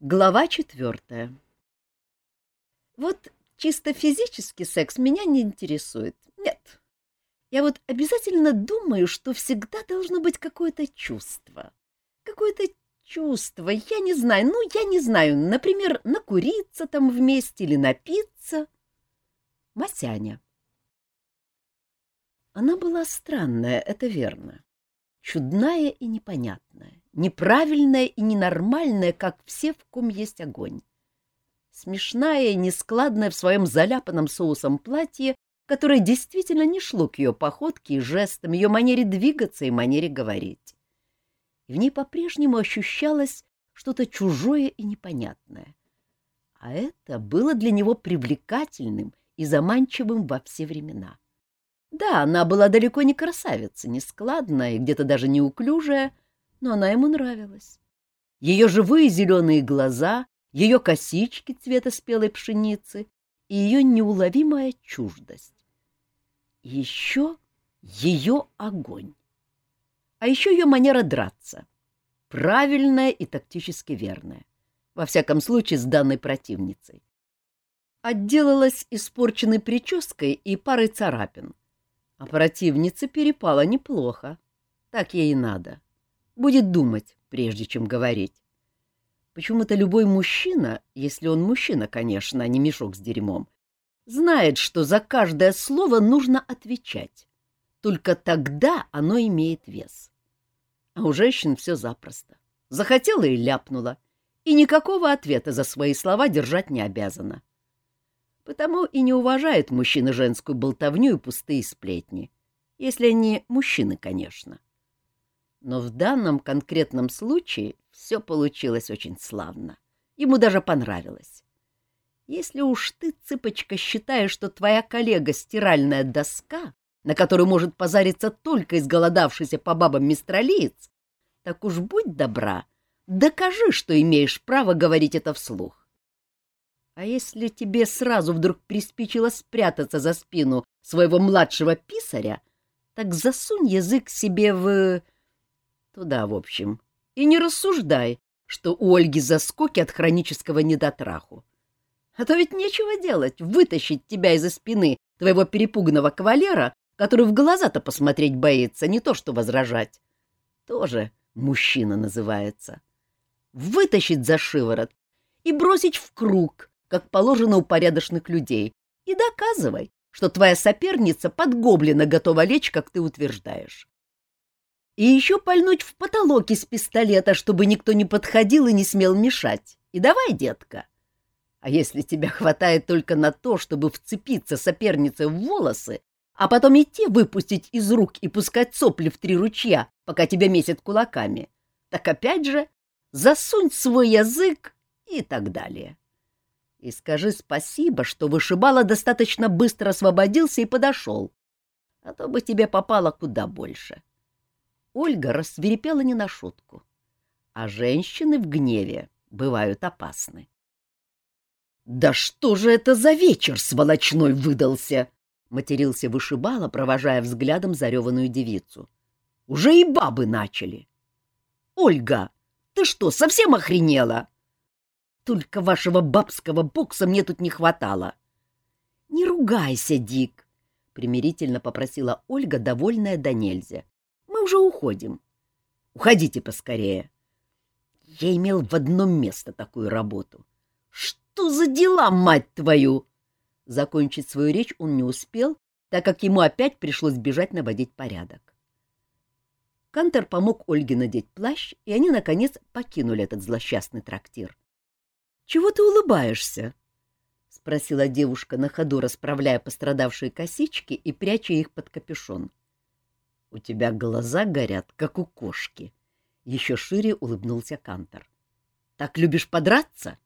Глава четвертая. Вот чисто физический секс меня не интересует. Нет. Я вот обязательно думаю, что всегда должно быть какое-то чувство. Какое-то чувство, я не знаю, ну, я не знаю, например, накуриться там вместе или напиться. Масяня. Она была странная, это верно. Чудная и непонятная неправильная и ненормальная, как все, в ком есть огонь. Смешная и нескладная в своем заляпанном соусом платье, которое действительно не шло к ее походке и жестам, ее манере двигаться и манере говорить. И в ней по-прежнему ощущалось что-то чужое и непонятное. А это было для него привлекательным и заманчивым во все времена. Да, она была далеко не красавица, не складная и где-то даже неуклюжая, но она ему нравилась. Ее живые зеленые глаза, ее косички цвета спелой пшеницы и ее неуловимая чуждость. еще ее огонь. А еще ее манера драться. Правильная и тактически верная. Во всяком случае, с данной противницей. Отделалась испорченной прической и парой царапин. А противница перепала неплохо. Так ей и надо. — будет думать, прежде чем говорить. Почему-то любой мужчина, если он мужчина, конечно, а не мешок с дерьмом, знает, что за каждое слово нужно отвечать. Только тогда оно имеет вес. А у женщин все запросто. Захотела и ляпнула, и никакого ответа за свои слова держать не обязана. Потому и не уважает мужчина женскую болтовню и пустые сплетни. Если они мужчины, конечно. Но в данном конкретном случае все получилось очень славно. Ему даже понравилось. Если уж ты, цыпочка, считаешь, что твоя коллега — стиральная доска, на которую может позариться только изголодавшийся по бабам мистралиец, так уж будь добра, докажи, что имеешь право говорить это вслух. А если тебе сразу вдруг приспичило спрятаться за спину своего младшего писаря, так засунь язык себе в... Туда, в общем. И не рассуждай, что у Ольги заскоки от хронического недотраху. А то ведь нечего делать, вытащить тебя из-за спины твоего перепуганного кавалера, который в глаза-то посмотреть боится, не то что возражать. Тоже мужчина называется. Вытащить за шиворот и бросить в круг, как положено у порядочных людей, и доказывай, что твоя соперница под гоблина готова лечь, как ты утверждаешь и еще пальнуть в потолок из пистолета, чтобы никто не подходил и не смел мешать. И давай, детка. А если тебя хватает только на то, чтобы вцепиться сопернице в волосы, а потом идти выпустить из рук и пускать сопли в три ручья, пока тебя месят кулаками, так опять же засунь свой язык и так далее. И скажи спасибо, что вышибала достаточно быстро освободился и подошел, а то бы тебе попало куда больше. — Ольга рассверепела не на шутку. А женщины в гневе бывают опасны. «Да что же это за вечер сволочной выдался?» — матерился вышибала, провожая взглядом зареванную девицу. «Уже и бабы начали!» «Ольга, ты что, совсем охренела?» «Только вашего бабского бокса мне тут не хватало!» «Не ругайся, Дик!» — примирительно попросила Ольга, довольная до нельзя уже уходим. Уходите поскорее. Я имел в одном место такую работу. Что за дела, мать твою? Закончить свою речь он не успел, так как ему опять пришлось бежать наводить порядок. Кантер помог Ольге надеть плащ, и они, наконец, покинули этот злосчастный трактир. — Чего ты улыбаешься? — спросила девушка на ходу, расправляя пострадавшие косички и пряча их под капюшон. — У тебя глаза горят, как у кошки. Еще шире улыбнулся Кантор. — Так любишь подраться?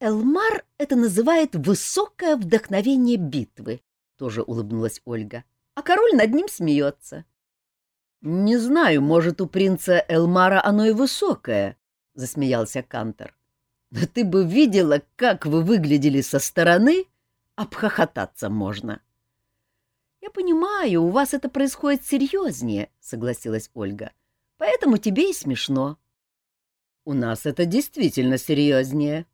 Элмар это называет высокое вдохновение битвы, тоже улыбнулась Ольга. А король над ним смеется. — Не знаю, может, у принца Элмара оно и высокое, — засмеялся Кантор. — Но ты бы видела, как вы выглядели со стороны, обхохотаться можно. — я понимаю, у вас это происходит серьезнее, согласилась Ольга. Поэтому тебе и смешно. у нас это действительно серьезнее.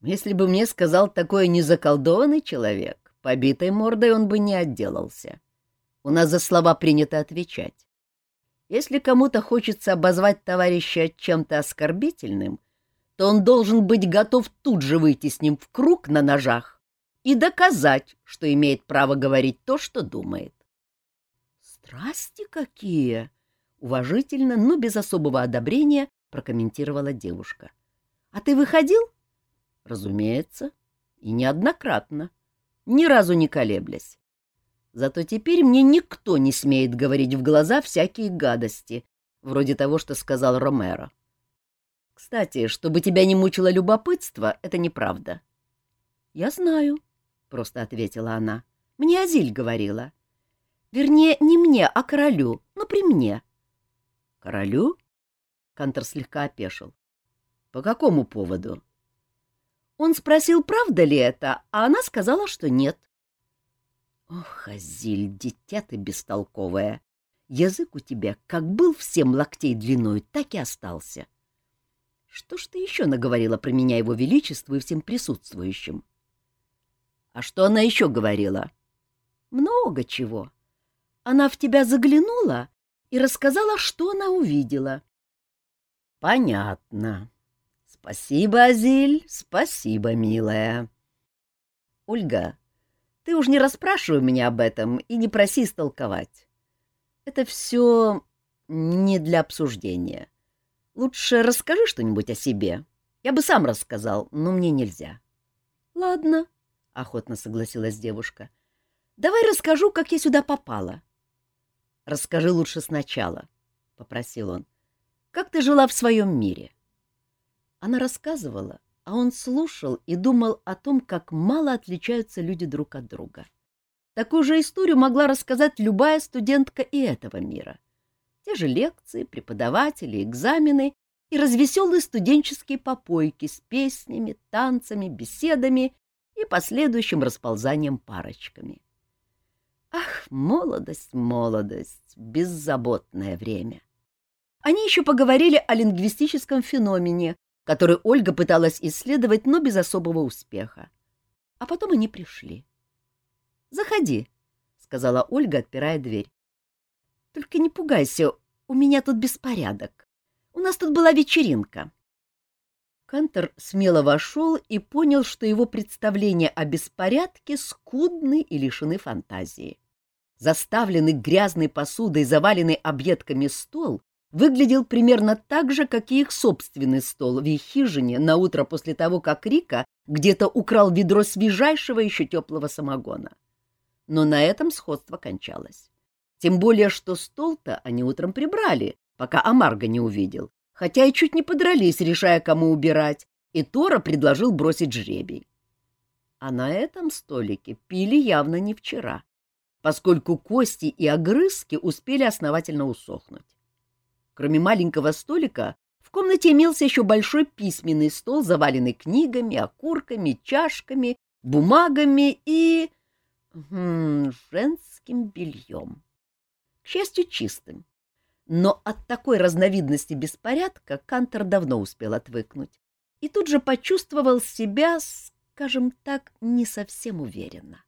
Если бы мне сказал такой незаколдованный человек, побитой мордой он бы не отделался. У нас за слова принято отвечать. Если кому-то хочется обозвать товарища чем-то оскорбительным, то он должен быть готов тут же выйти с ним в круг на ножах и доказать, что имеет право говорить то, что думает. «Страсти какие!» — уважительно, но без особого одобрения прокомментировала девушка. «А ты выходил?» «Разумеется, и неоднократно, ни разу не колеблясь. Зато теперь мне никто не смеет говорить в глаза всякие гадости, вроде того, что сказал Ромеро. Кстати, чтобы тебя не мучило любопытство, это неправда. — Я знаю, — просто ответила она. — Мне Азиль говорила. Вернее, не мне, а королю, но при мне. — Королю? — Кантор слегка опешил. — По какому поводу? Он спросил, правда ли это, а она сказала, что нет. — Ох, Азиль, дитя ты бестолковая! Язык у тебя как был в семь локтей длиной, так и остался. Что ж ты еще наговорила про меня его величеству и всем присутствующим? А что она еще говорила? Много чего. Она в тебя заглянула и рассказала, что она увидела. Понятно. Спасибо, Азиль, спасибо, милая. Ольга, ты уж не расспрашивай меня об этом и не проси истолковать. Это все не для обсуждения. Лучше расскажи что-нибудь о себе. Я бы сам рассказал, но мне нельзя. — Ладно, — охотно согласилась девушка. — Давай расскажу, как я сюда попала. — Расскажи лучше сначала, — попросил он. — Как ты жила в своем мире? Она рассказывала, а он слушал и думал о том, как мало отличаются люди друг от друга. Такую же историю могла рассказать любая студентка и этого мира. Те же лекции, преподаватели, экзамены и развеселые студенческие попойки с песнями, танцами, беседами и последующим расползанием парочками. Ах, молодость, молодость, беззаботное время! Они еще поговорили о лингвистическом феномене, который Ольга пыталась исследовать, но без особого успеха. А потом они пришли. «Заходи», — сказала Ольга, отпирая дверь. «Только не пугайся, у меня тут беспорядок. У нас тут была вечеринка». Кантер смело вошел и понял, что его представления о беспорядке скудны и лишены фантазии. Заставленный грязной посудой, заваленный объедками стол выглядел примерно так же, как и их собственный стол в их хижине на утро после того, как Рика где-то украл ведро свежайшего еще теплого самогона. Но на этом сходство кончалось. Тем более, что стол-то они утром прибрали, пока Амарго не увидел, хотя и чуть не подрались, решая, кому убирать, и Тора предложил бросить жребий. А на этом столике пили явно не вчера, поскольку кости и огрызки успели основательно усохнуть. Кроме маленького столика, в комнате имелся еще большой письменный стол, заваленный книгами, окурками, чашками, бумагами и... Хм, женским бельем. К счастью, чистым. Но от такой разновидности беспорядка Кантор давно успел отвыкнуть и тут же почувствовал себя, скажем так, не совсем уверенно.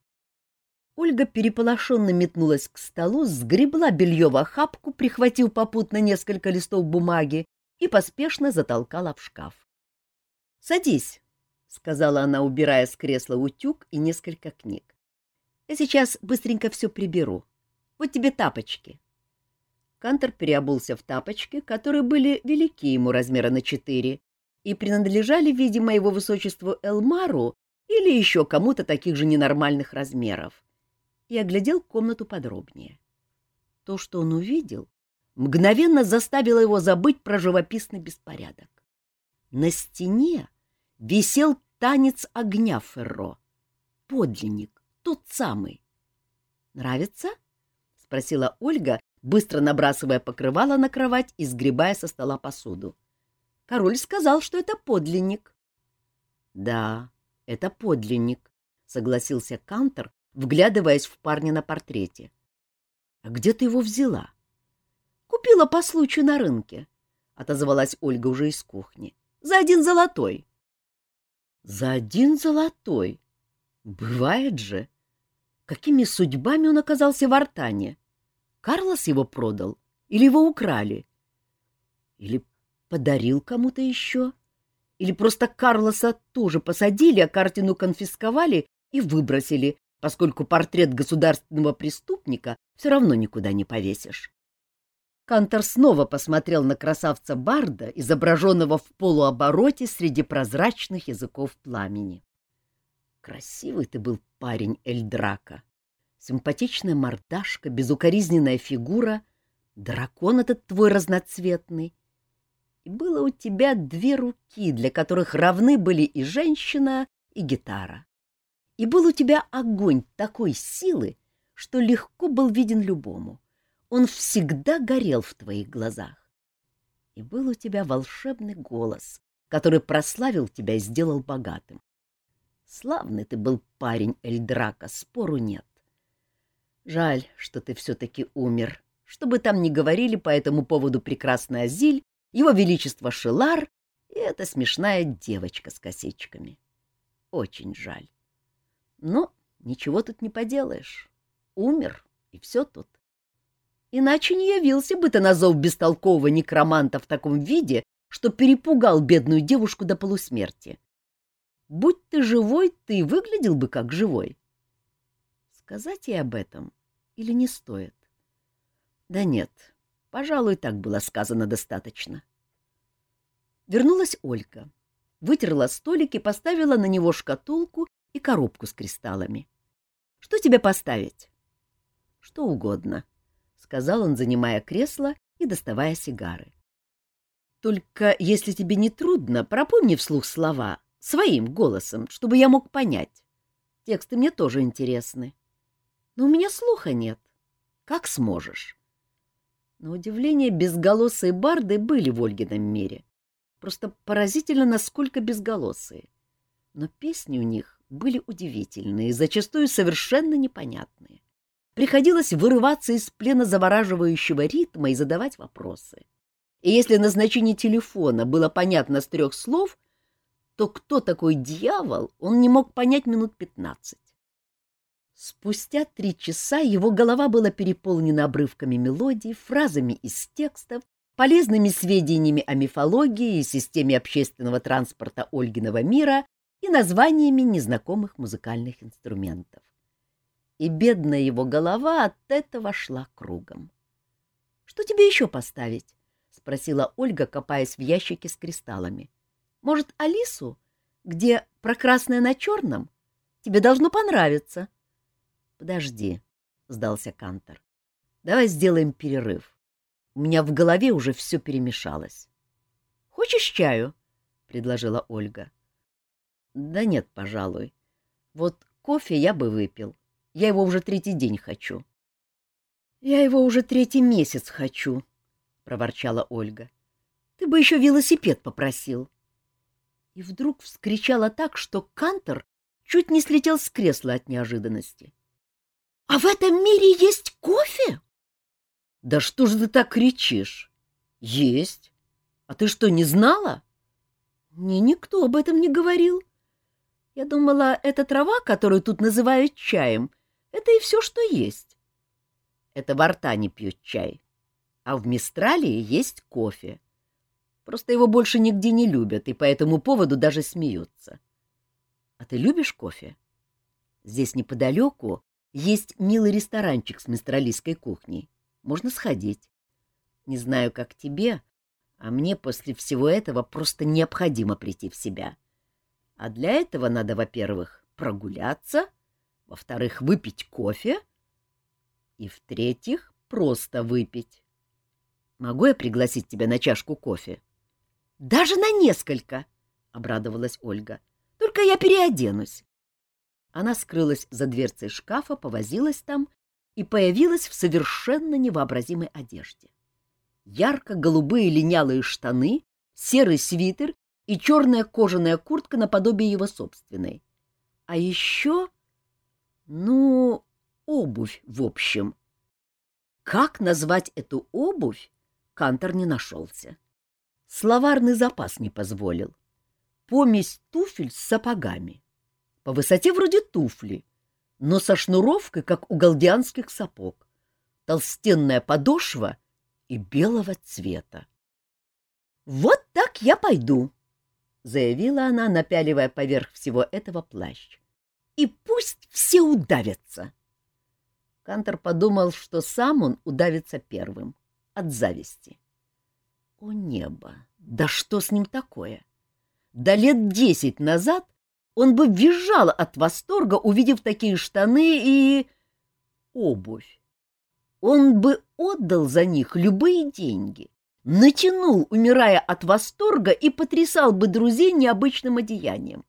Ольга переполошенно метнулась к столу, сгребла белье в охапку, прихватив попутно несколько листов бумаги, и поспешно затолкала в шкаф. — Садись, — сказала она, убирая с кресла утюг и несколько книг. — Я сейчас быстренько все приберу. Вот тебе тапочки. Кантор переобулся в тапочки, которые были велики ему размера на четыре и принадлежали, видимо, его высочеству Элмару или еще кому-то таких же ненормальных размеров и оглядел комнату подробнее. То, что он увидел, мгновенно заставило его забыть про живописный беспорядок. На стене висел танец огня Ферро. Подлинник, тот самый. «Нравится?» — спросила Ольга, быстро набрасывая покрывало на кровать и сгребая со стола посуду. Король сказал, что это подлинник. «Да, это подлинник», — согласился Кантор, вглядываясь в парня на портрете. — А где ты его взяла? — Купила по случаю на рынке. отозвалась Ольга уже из кухни. За один золотой. За один золотой? Бывает же. Какими судьбами он оказался в Артане? Карлос его продал или его украли? Или подарил кому-то еще? Или просто Карлоса тоже посадили, а картину конфисковали и выбросили, поскольку портрет государственного преступника все равно никуда не повесишь. Кантор снова посмотрел на красавца Барда, изображенного в полуобороте среди прозрачных языков пламени. Красивый ты был парень Эльдрака. Симпатичная мордашка, безукоризненная фигура, дракон этот твой разноцветный. И было у тебя две руки, для которых равны были и женщина, и гитара. И был у тебя огонь такой силы, что легко был виден любому. Он всегда горел в твоих глазах. И был у тебя волшебный голос, который прославил тебя и сделал богатым. Славный ты был парень, Эльдрака, спору нет. Жаль, что ты все-таки умер. Что бы там ни говорили по этому поводу прекрасный Азиль, его величество Шелар и эта смешная девочка с косичками. Очень жаль. Но ничего тут не поделаешь. Умер, и все тут. Иначе не явился бы ты на зов бестолкового некроманта в таком виде, что перепугал бедную девушку до полусмерти. Будь ты живой, ты выглядел бы как живой. Сказать ей об этом или не стоит? Да нет, пожалуй, так было сказано достаточно. Вернулась Ольга, вытерла столик и поставила на него шкатулку и коробку с кристаллами. — Что тебе поставить? — Что угодно, — сказал он, занимая кресло и доставая сигары. — Только если тебе не трудно, пропомни вслух слова своим голосом, чтобы я мог понять. Тексты мне тоже интересны. Но у меня слуха нет. Как сможешь? На удивление, безголосые барды были в Ольгином мире. Просто поразительно, насколько безголосые. Но песни у них были удивительные, зачастую совершенно непонятные. Приходилось вырываться из плена завораживающего ритма и задавать вопросы. И если назначение телефона было понятно с трех слов, то кто такой дьявол, он не мог понять минут пятнадцать. Спустя три часа его голова была переполнена обрывками мелодий, фразами из текстов, полезными сведениями о мифологии и системе общественного транспорта Ольгиного мира и названиями незнакомых музыкальных инструментов и бедная его голова от этого шла кругом. — Что тебе еще поставить? — спросила Ольга, копаясь в ящике с кристаллами. — Может, Алису, где про красное на черном? Тебе должно понравиться. — Подожди, — сдался Кантор. — Давай сделаем перерыв. У меня в голове уже все перемешалось. — Хочешь чаю? — предложила Ольга. — Да нет, пожалуй. Вот кофе я бы выпил. — я его уже третий день хочу. — Я его уже третий месяц хочу, — проворчала Ольга. — Ты бы еще велосипед попросил. И вдруг вскричала так, что Кантор чуть не слетел с кресла от неожиданности. — А в этом мире есть кофе? — Да что же ты так кричишь? — Есть. А ты что, не знала? — Мне никто об этом не говорил. Я думала, это трава, которую тут называют чаем, это и все, что есть. Это в Артане пьют чай, а в Мистралии есть кофе. Просто его больше нигде не любят, и по этому поводу даже смеются. А ты любишь кофе? Здесь неподалеку есть милый ресторанчик с мистралийской кухней. Можно сходить. Не знаю, как тебе, а мне после всего этого просто необходимо прийти в себя. А для этого надо, во-первых, прогуляться, во-вторых, выпить кофе, и, в-третьих, просто выпить. Могу я пригласить тебя на чашку кофе? — Даже на несколько, — обрадовалась Ольга. — Только я переоденусь. Она скрылась за дверцей шкафа, повозилась там и появилась в совершенно невообразимой одежде. Ярко-голубые линялые штаны, серый свитер и черная кожаная куртка наподобие его собственной. А еще ну, обувь, в общем. Как назвать эту обувь, Кантор не нашелся. Словарный запас не позволил. Помесь туфель с сапогами. По высоте вроде туфли, но со шнуровкой, как у галдианских сапог. Толстенная подошва и белого цвета. «Вот так я пойду», — заявила она, напяливая поверх всего этого плащ. «И пусть все удавятся». Кантор подумал, что сам он удавится первым, от зависти. О небо! Да что с ним такое? Да лет десять назад он бы визжал от восторга, увидев такие штаны и... обувь. Он бы отдал за них любые деньги, натянул, умирая от восторга, и потрясал бы друзей необычным одеянием.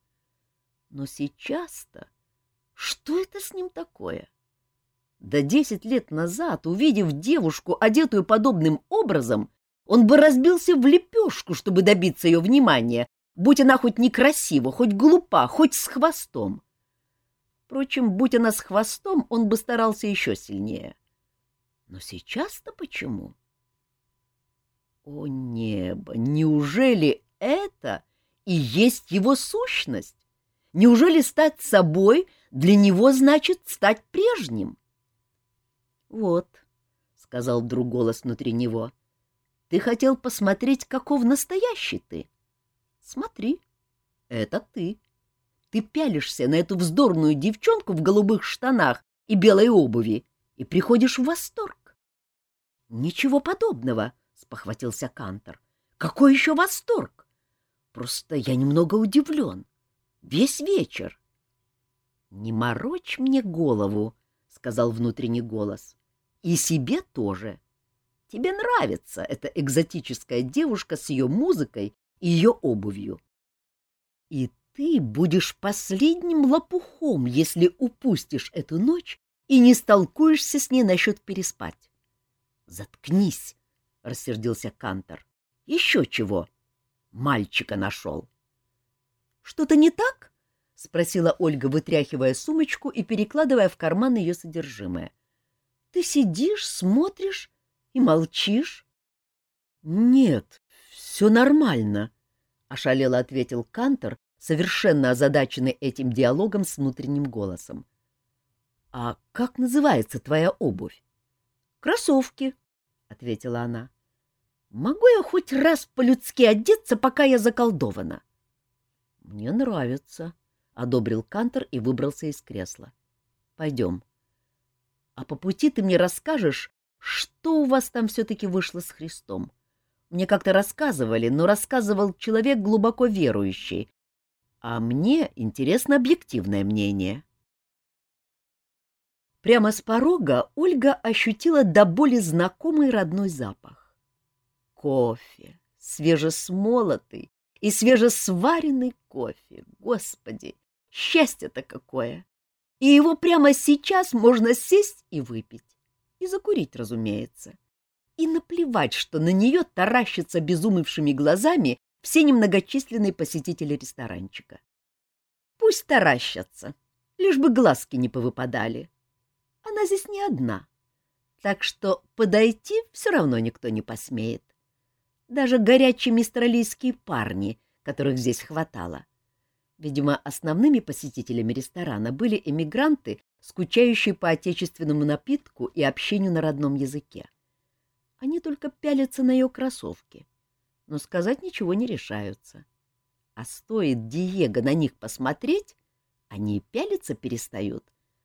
Но сейчас-то что это с ним такое? Да десять лет назад, увидев девушку, одетую подобным образом, он бы разбился в лепешку, чтобы добиться ее внимания, будь она хоть некрасива, хоть глупа, хоть с хвостом. Впрочем, будь она с хвостом, он бы старался еще сильнее. Но сейчас-то почему? О небо! Неужели это и есть его сущность? Неужели стать собой для него значит стать прежним? — Вот, — сказал вдруг голос внутри него, ты хотел посмотреть, каков настоящий ты? Смотри, это ты. Ты пялишься на эту вздорную девчонку в голубых штанах и белой обуви и приходишь в восторг. — Ничего подобного, — спохватился Кантор. — Какой еще восторг? Просто я немного удивлен. Весь вечер. — Не морочь мне голову, — сказал внутренний голос. — И себе тоже. — Тебе нравится эта экзотическая девушка с ее музыкой ее обувью. И ты будешь последним лопухом, если упустишь эту ночь и не столкуешься с ней насчет переспать. — Заткнись, — рассердился Кантор. — Еще чего? Мальчика нашел. — Что-то не так? — спросила Ольга, вытряхивая сумочку и перекладывая в карман ее содержимое. — Ты сидишь, смотришь и молчишь? — Нет, все нормально, — ошалело ответил Кантор, совершенно озадаченный этим диалогом с внутренним голосом. — А как называется твоя обувь? — Кроссовки, — ответила она. — Могу я хоть раз по-людски одеться, пока я заколдована? — Мне нравится, — одобрил Кантор и выбрался из кресла. — Пойдем. А по пути ты мне расскажешь, что у вас там все-таки вышло с Христом? Мне как-то рассказывали, но рассказывал человек глубоко верующий. А мне интересно объективное мнение. Прямо с порога Ольга ощутила до боли знакомый родной запах. Кофе, свежесмолотый и свежесваренный кофе. Господи, счастье-то какое! И его прямо сейчас можно сесть и выпить. И закурить, разумеется. И наплевать, что на нее таращатся безумевшими глазами все немногочисленные посетители ресторанчика. Пусть таращатся, лишь бы глазки не повыпадали. Она здесь не одна, так что подойти все равно никто не посмеет. Даже горячие мистралийские парни, которых здесь хватало. Видимо, основными посетителями ресторана были эмигранты, скучающие по отечественному напитку и общению на родном языке. Они только пялятся на ее кроссовки, но сказать ничего не решаются. А стоит Диего на них посмотреть, они и пялиться перестают,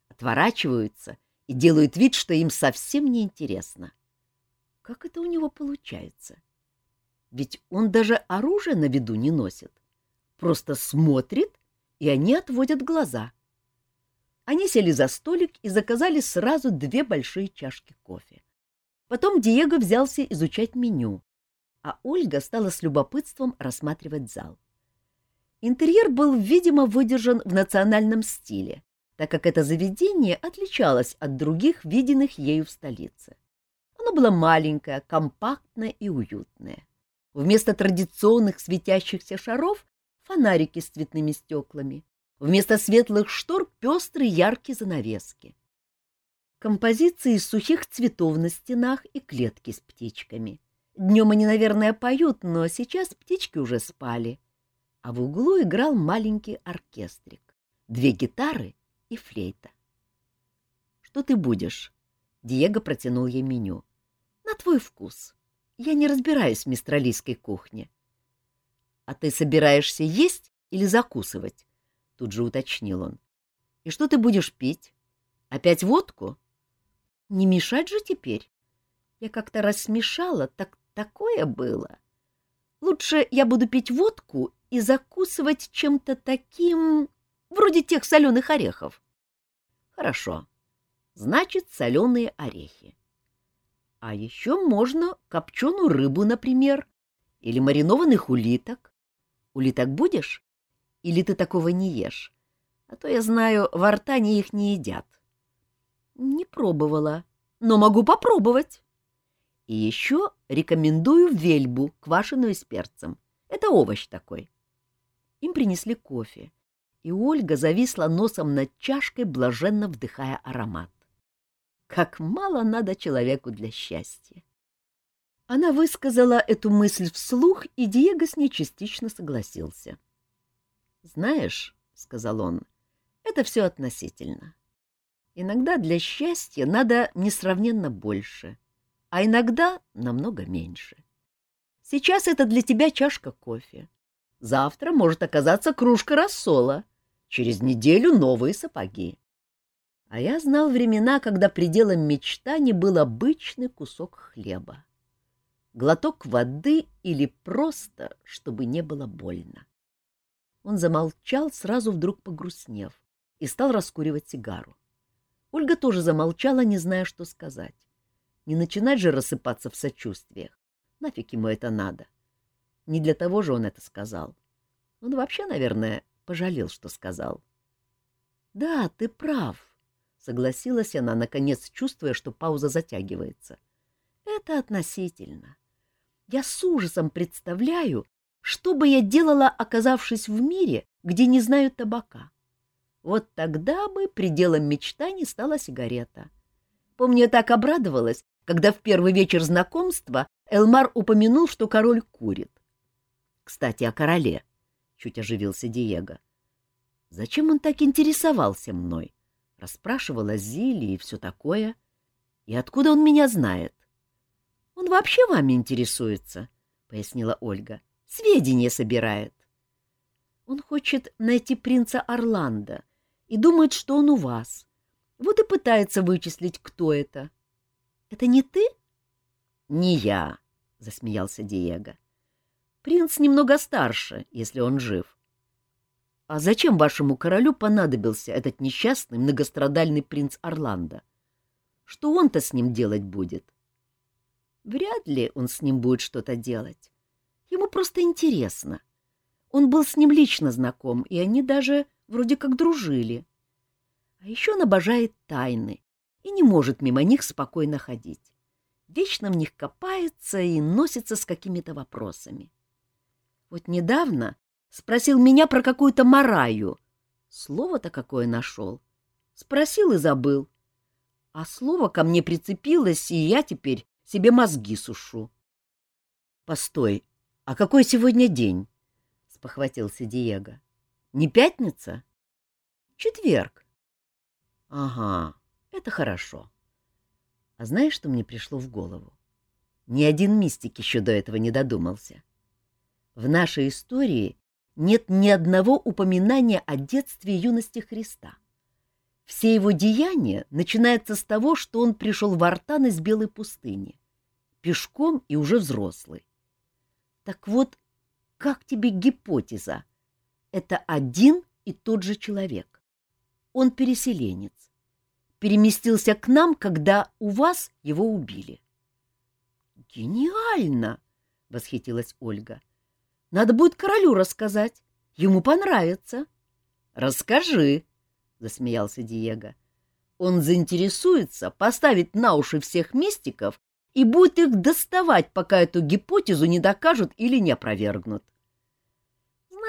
отворачиваются и делают вид, что им совсем не интересно. Как это у него получается? Ведь он даже оружие на виду не носит, просто смотрит, и они отводят глаза — они сели за столик и заказали сразу две большие чашки кофе. Потом Диего взялся изучать меню, а Ольга стала с любопытством рассматривать зал. Интерьер был, видимо, выдержан в национальном стиле, так как это заведение отличалось от других, виденных ею в столице. Оно было маленькое, компактное и уютное. Вместо традиционных светящихся шаров — фонарики с цветными стеклами. Вместо светлых штор пестрые яркие занавески. Композиции из сухих цветов на стенах и клетки с птичками. Днем они, наверное, поют, но сейчас птички уже спали. А в углу играл маленький оркестрик. Две гитары и флейта. — Что ты будешь? — Диего протянул ей меню. — На твой вкус. Я не разбираюсь в мистралийской кухне. — А ты собираешься есть или закусывать? — тут же уточнил он. — И что ты будешь пить? Опять водку? Не мешать же теперь. Я как-то рассмешала, так такое было. Лучше я буду пить водку и закусывать чем-то таким, вроде тех соленых орехов. Хорошо. Значит, соленые орехи. А еще можно копченую рыбу, например, или маринованных улиток. Улиток будешь? Или ты такого не ешь? А то я знаю, в Артане их не едят. Не пробовала, но могу попробовать. И еще рекомендую вельбу, квашеную с перцем. Это овощ такой. Им принесли кофе, и Ольга зависла носом над чашкой, блаженно вдыхая аромат. Как мало надо человеку для счастья. Она высказала эту мысль вслух, и Диего с ней частично согласился. «Знаешь, — сказал он, — это все относительно. Иногда для счастья надо несравненно больше, а иногда намного меньше. Сейчас это для тебя чашка кофе. Завтра может оказаться кружка рассола. Через неделю новые сапоги. А я знал времена, когда пределом мечтаний был обычный кусок хлеба. Глоток воды или просто, чтобы не было больно. Он замолчал, сразу вдруг погрустнев, и стал раскуривать сигару. Ольга тоже замолчала, не зная, что сказать. Не начинать же рассыпаться в сочувствиях. Нафиг ему это надо? Не для того же он это сказал. Он вообще, наверное, пожалел, что сказал. — Да, ты прав, — согласилась она, наконец чувствуя, что пауза затягивается. — Это относительно. Я с ужасом представляю, что бы я делала, оказавшись в мире, где не знают табака. Вот тогда бы пределом мечтаний стала сигарета. Помню, я так обрадовалась, когда в первый вечер знакомства Элмар упомянул, что король курит. Кстати, о короле, — чуть оживился Диего. Зачем он так интересовался мной? Расспрашивала Зили и все такое. И откуда он меня знает? — Он вообще вами интересуется, — пояснила Ольга. — Сведения собирает. Он хочет найти принца Орландо и думает, что он у вас. Вот и пытается вычислить, кто это. Это не ты? — Не я, — засмеялся Диего. — Принц немного старше, если он жив. — А зачем вашему королю понадобился этот несчастный многострадальный принц Орландо? Что он-то с ним делать будет? — Вряд ли он с ним будет что-то делать. Ему просто интересно. Он был с ним лично знаком, и они даже вроде как дружили. А еще он обожает тайны и не может мимо них спокойно ходить. Вечно в них копается и носится с какими-то вопросами. Вот недавно спросил меня про какую-то мараю. Слово-то какое нашел. Спросил и забыл. А слово ко мне прицепилось, и я теперь себе мозги сушу. — Постой, а какой сегодня день? — спохватился Диего. — Не пятница? — Четверг. — Ага, это хорошо. А знаешь, что мне пришло в голову? Ни один мистик еще до этого не додумался. В нашей истории нет ни одного упоминания о детстве и юности Христа. Все его деяния начинаются с того, что он пришел в Артан из Белой пустыни, пешком и уже взрослый. Так вот, как тебе гипотеза? Это один и тот же человек. Он переселенец переместился к нам, когда у вас его убили. — Гениально! — восхитилась Ольга. — Надо будет королю рассказать. Ему понравится. — Расскажи, — засмеялся Диего. Он заинтересуется, поставит на уши всех мистиков и будет их доставать, пока эту гипотезу не докажут или не опровергнут. —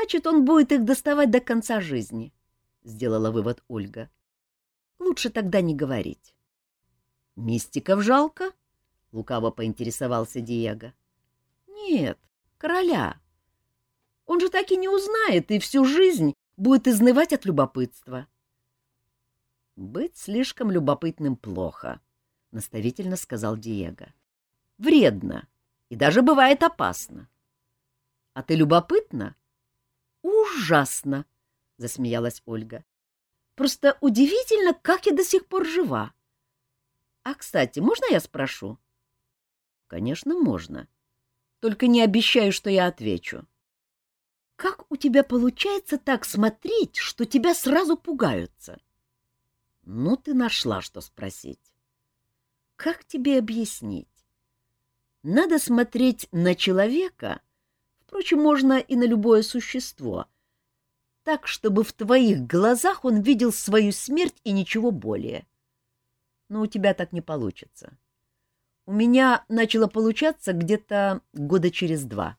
Значит, он будет их доставать до конца жизни, — сделала вывод Ольга. — Лучше тогда не говорить. — Мистиков жалко? — лукаво поинтересовался Диего. Нет, короля. Он же так и не узнает и всю жизнь будет изнывать от любопытства. Быть слишком любопытным плохо, наставительно сказал Диего. Вредно и даже бывает опасно. А ты любопытна? Ужасно, засмеялась Ольга. Просто удивительно, как я до сих пор жива. А, кстати, можно я спрошу? Конечно, можно. Только не обещаю, что я отвечу. Как у тебя получается так смотреть, что тебя сразу пугаются? Ну, ты нашла, что спросить. Как тебе объяснить? Надо смотреть на человека, впрочем, можно и на любое существо, так, чтобы в твоих глазах он видел свою смерть и ничего более. Но у тебя так не получится. У меня начало получаться где-то года через два.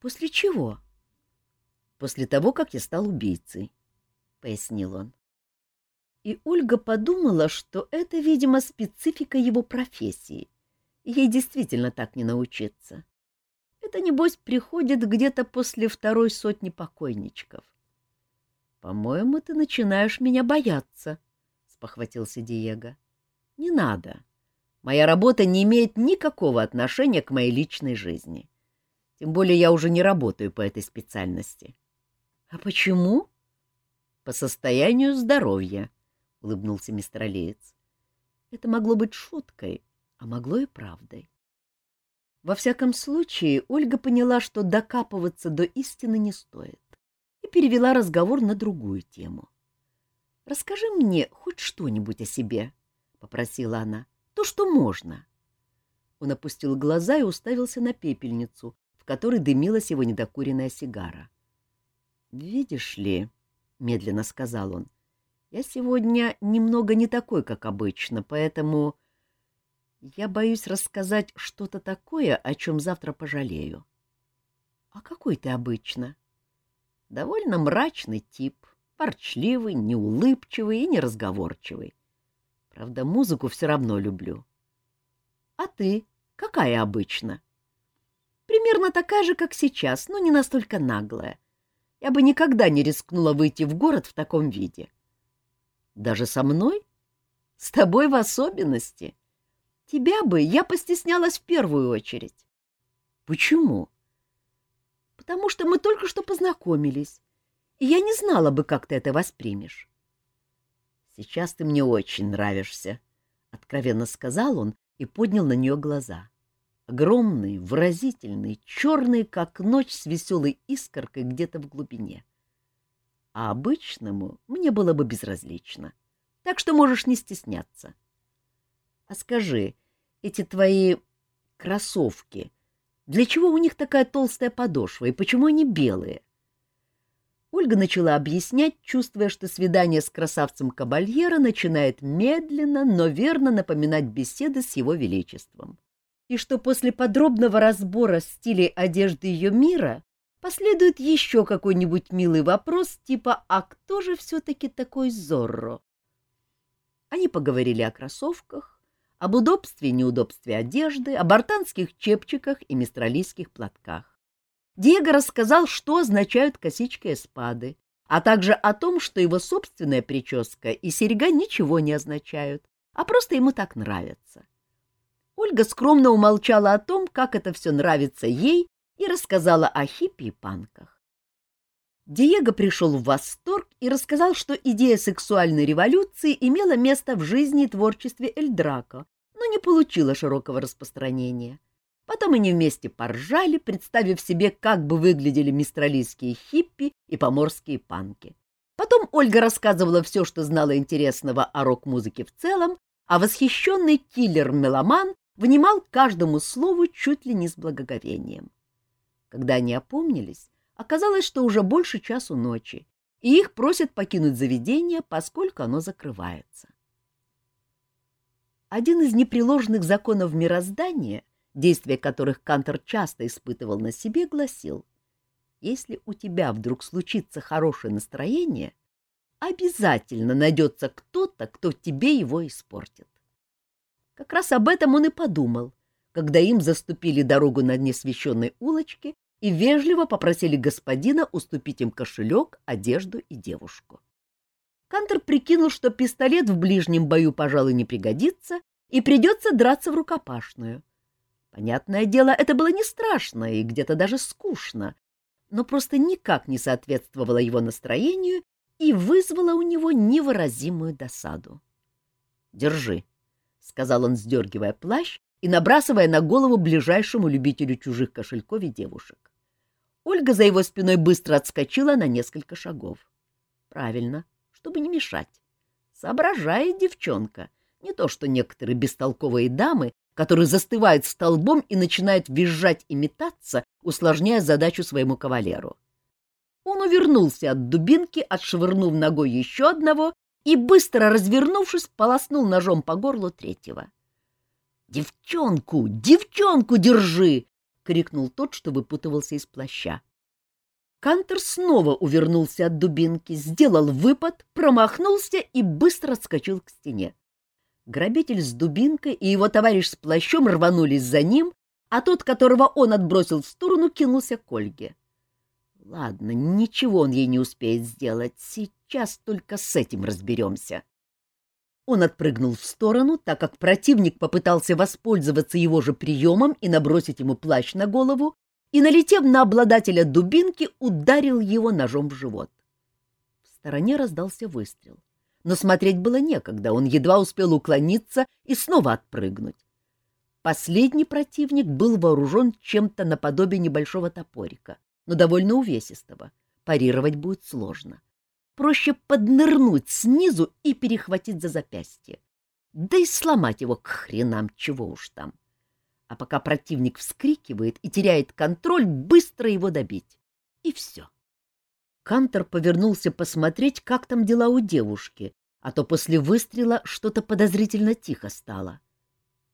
После чего? После того, как я стал убийцей, — пояснил он. И Ольга подумала, что это, видимо, специфика его профессии. Ей действительно так не научиться. Это, небось, приходит где-то после второй сотни покойничков. — По-моему, ты начинаешь меня бояться, — спохватился Диего. — Не надо. Моя работа не имеет никакого отношения к моей личной жизни. Тем более я уже не работаю по этой специальности. — А почему? — По состоянию здоровья, — улыбнулся мистер Алиец. Это могло быть шуткой, а могло и правдой. Во всяком случае, Ольга поняла, что докапываться до истины не стоит, и перевела разговор на другую тему. «Расскажи мне хоть что-нибудь о себе», — попросила она, — «то, что можно». Он опустил глаза и уставился на пепельницу, в которой дымилась его недокуренная сигара. «Видишь ли», — медленно сказал он, — «я сегодня немного не такой, как обычно, поэтому...» Я боюсь рассказать что-то такое, о чем завтра пожалею. — А какой ты обычно? — Довольно мрачный тип, ворчливый, неулыбчивый и неразговорчивый. Правда, музыку все равно люблю. — А ты какая обычно? — Примерно такая же, как сейчас, но не настолько наглая. Я бы никогда не рискнула выйти в город в таком виде. — Даже со мной? — С тобой в особенности. — Тебя бы я постеснялась в первую очередь. Почему? Потому что мы только что познакомились, и я не знала бы, как ты это воспримешь. Сейчас ты мне очень нравишься, — откровенно сказал он и поднял на нее глаза. Огромные, выразительные, черные, как ночь с веселой искоркой где-то в глубине. А обычному мне было бы безразлично, так что можешь не стесняться. — а скажи, эти твои кроссовки, для чего у них такая толстая подошва и почему они белые? Ольга начала объяснять, чувствуя, что свидание с красавцем Кабальера начинает медленно, но верно напоминать беседы с его величеством. И что после подробного разбора стилей одежды ее мира последует еще какой-нибудь милый вопрос типа «А кто же все-таки такой Зорро?» Они поговорили о кроссовках, об удобстве и неудобстве одежды, об артанских чепчиках и мистралийских платках. Диего рассказал, что означают косички эспады, а также о том, что его собственная прическа и серьга ничего не означают, а просто ему так нравятся. Ольга скромно умолчала о том, как это все нравится ей, и рассказала о хиппи и панках. Диего пришел в восторг и рассказал, что идея сексуальной революции имела место в жизни и творчестве Эльдрако, но не получила широкого распространения. Потом они вместе поржали, представив себе, как бы выглядели мистралийские хиппи и поморские панки. Потом Ольга рассказывала все, что знала интересного о рок-музыке в целом, а восхищенный киллер-меломан внимал каждому слову чуть ли не с благоговением. Когда они опомнились, Оказалось, что уже больше часу ночи, и их просят покинуть заведение, поскольку оно закрывается. Один из непреложных законов мироздания, действия которых Кантор часто испытывал на себе, гласил, если у тебя вдруг случится хорошее настроение, обязательно найдется кто-то, кто тебе его испортит. Как раз об этом он и подумал, когда им заступили дорогу на несвещенной улочке и вежливо попросили господина уступить им кошелек, одежду и девушку. Кантер прикинул, что пистолет в ближнем бою, пожалуй, не пригодится, и придется драться в рукопашную. Понятное дело, это было не страшно и где-то даже скучно, но просто никак не соответствовало его настроению и вызвало у него невыразимую досаду. «Держи», — сказал он, сдергивая плащ и набрасывая на голову ближайшему любителю чужих кошельков и девушек. Ольга за его спиной быстро отскочила на несколько шагов. Правильно, чтобы не мешать. Соображает девчонка, не то что некоторые бестолковые дамы, которые застывают столбом и начинают визжать и метаться, усложняя задачу своему кавалеру. Он увернулся от дубинки, отшвырнув ногой еще одного и, быстро развернувшись, полоснул ножом по горлу третьего. «Девчонку! Девчонку держи!» — крикнул тот, что выпутывался из плаща. Кантер снова увернулся от дубинки, сделал выпад, промахнулся и быстро отскочил к стене. Грабитель с дубинкой и его товарищ с плащом рванулись за ним, а тот, которого он отбросил в сторону, кинулся к Ольге. Ладно, ничего он ей не успеет сделать, сейчас только с этим разберемся. Он отпрыгнул в сторону, так как противник попытался воспользоваться его же приемом и набросить ему плащ на голову, и, налетев на обладателя дубинки, ударил его ножом в живот. В стороне раздался выстрел но смотреть было некогда, он едва успел уклониться и снова отпрыгнуть. Последний противник был вооружен чем-то наподобие небольшого топорика, но довольно увесистого. Парировать будет сложно. Проще поднырнуть снизу и перехватить за запястье. Да и сломать его к хренам, чего уж там. А пока противник вскрикивает и теряет контроль, быстро его добить. И все. Кантор повернулся посмотреть, как там дела у девушки, а то после выстрела что-то подозрительно тихо стало.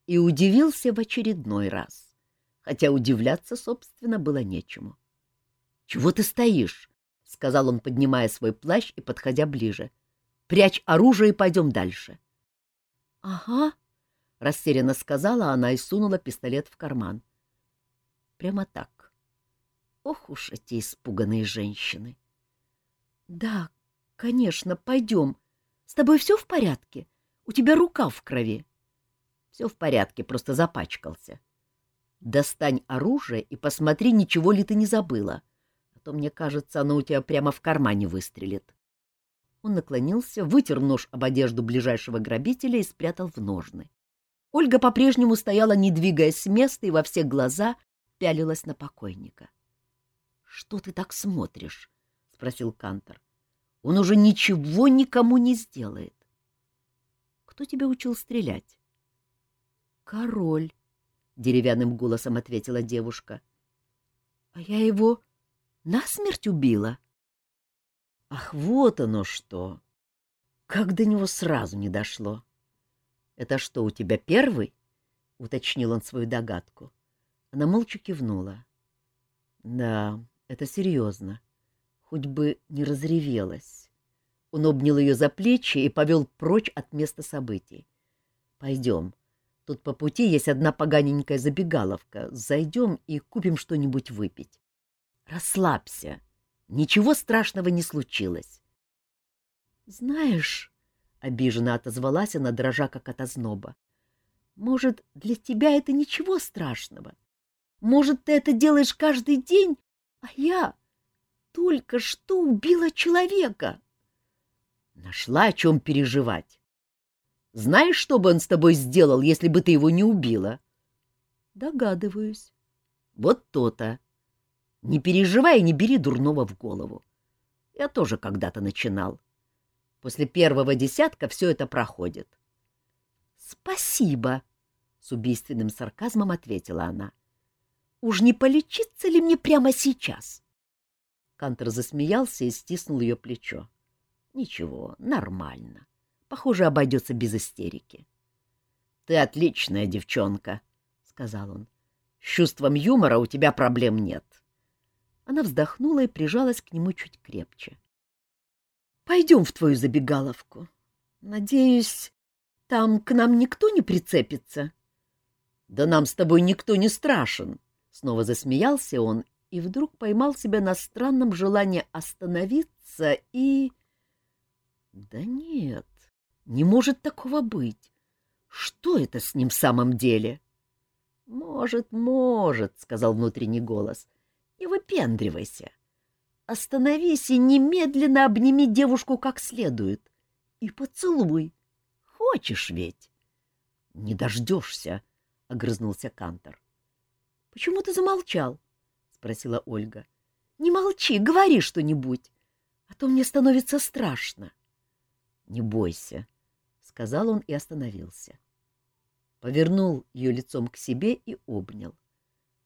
И удивился в очередной раз, хотя удивляться, собственно, было нечему. — Чего ты стоишь? — сказал он, поднимая свой плащ и подходя ближе. — Прячь оружие и пойдем дальше. — Ага, — растерянно сказала она и сунула пистолет в карман. Прямо так. Ох уж эти испуганные женщины! — Да, конечно, пойдем, с тобой все в порядке? У тебя рука в крови. Все в порядке, просто запачкался. Достань оружие и посмотри, ничего ли ты не забыла. То, мне кажется, оно у тебя прямо в кармане выстрелит. Он наклонился, вытер нож об одежду ближайшего грабителя и спрятал в ножны. Ольга по-прежнему стояла, не двигаясь с места, и во все глаза пялилась на покойника. — Что ты так смотришь? — спросил Кантор. Он уже ничего никому не сделает. Кто тебя учил стрелять? Король, деревянным голосом ответила девушка. А я его насмерть убила. Ах, вот оно что! Как до него сразу не дошло. Это что, у тебя первый? уточнил он свою догадку. Она молча кивнула. Да, это серьезно хоть бы не разревелась. Он обнял ее за плечи и повел прочь от места событий. — Пойдем. Тут по пути есть одна поганенькая забегаловка. Зайдем и купим что-нибудь выпить. Расслабься. Ничего страшного не случилось. — Знаешь, — обиженно отозвалась она, дрожа как от озноба, — может, для тебя это ничего страшного? Может, ты это делаешь каждый день, а я только что убила человека. Нашла о чем переживать. Знаешь, что бы он с тобой сделал, если бы ты его не убила? Догадываюсь. Вот то-то. Не переживай и не бери дурного в голову. Я тоже когда-то начинал. После первого десятка все это проходит. — Спасибо, — с убийственным сарказмом ответила она. — Уж не полечиться ли мне прямо сейчас? Кантер засмеялся и стиснул ее плечо. — Ничего, нормально. Похоже, обойдется без истерики. — Ты отличная девчонка, — сказал он. — С чувством юмора у тебя проблем нет. Она вздохнула и прижалась к нему чуть крепче. — Пойдем в твою забегаловку. Надеюсь, там к нам никто не прицепится. — Да нам с тобой никто не страшен. Снова засмеялся он и вдруг поймал себя на странном желании остановиться и... Да нет, не может такого быть. Что это с ним в самом деле? — Может, может, — сказал внутренний голос. — Не выпендривайся. Остановись и немедленно обними девушку как следует. И поцелуй. Хочешь ведь? — Не дождешься, — огрызнулся Кантор. — Почему ты замолчал? — спросила Ольга. — Не молчи, говори что-нибудь, а то мне становится страшно. — Не бойся, — сказал он и остановился. Повернул ее лицом к себе и обнял.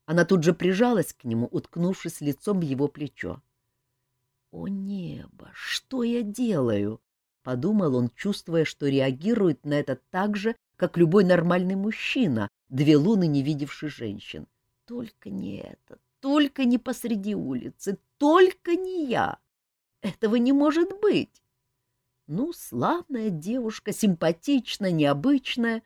Она тут же прижалась к нему, уткнувшись лицом в его плечо. «О небо! Что я делаю?» — подумал он, чувствуя, что реагирует на это так же, как любой нормальный мужчина, две луны не видевший женщин. «Только не это, только не посреди улицы, только не я! Этого не может быть!» Ну, славная девушка, симпатичная, необычная.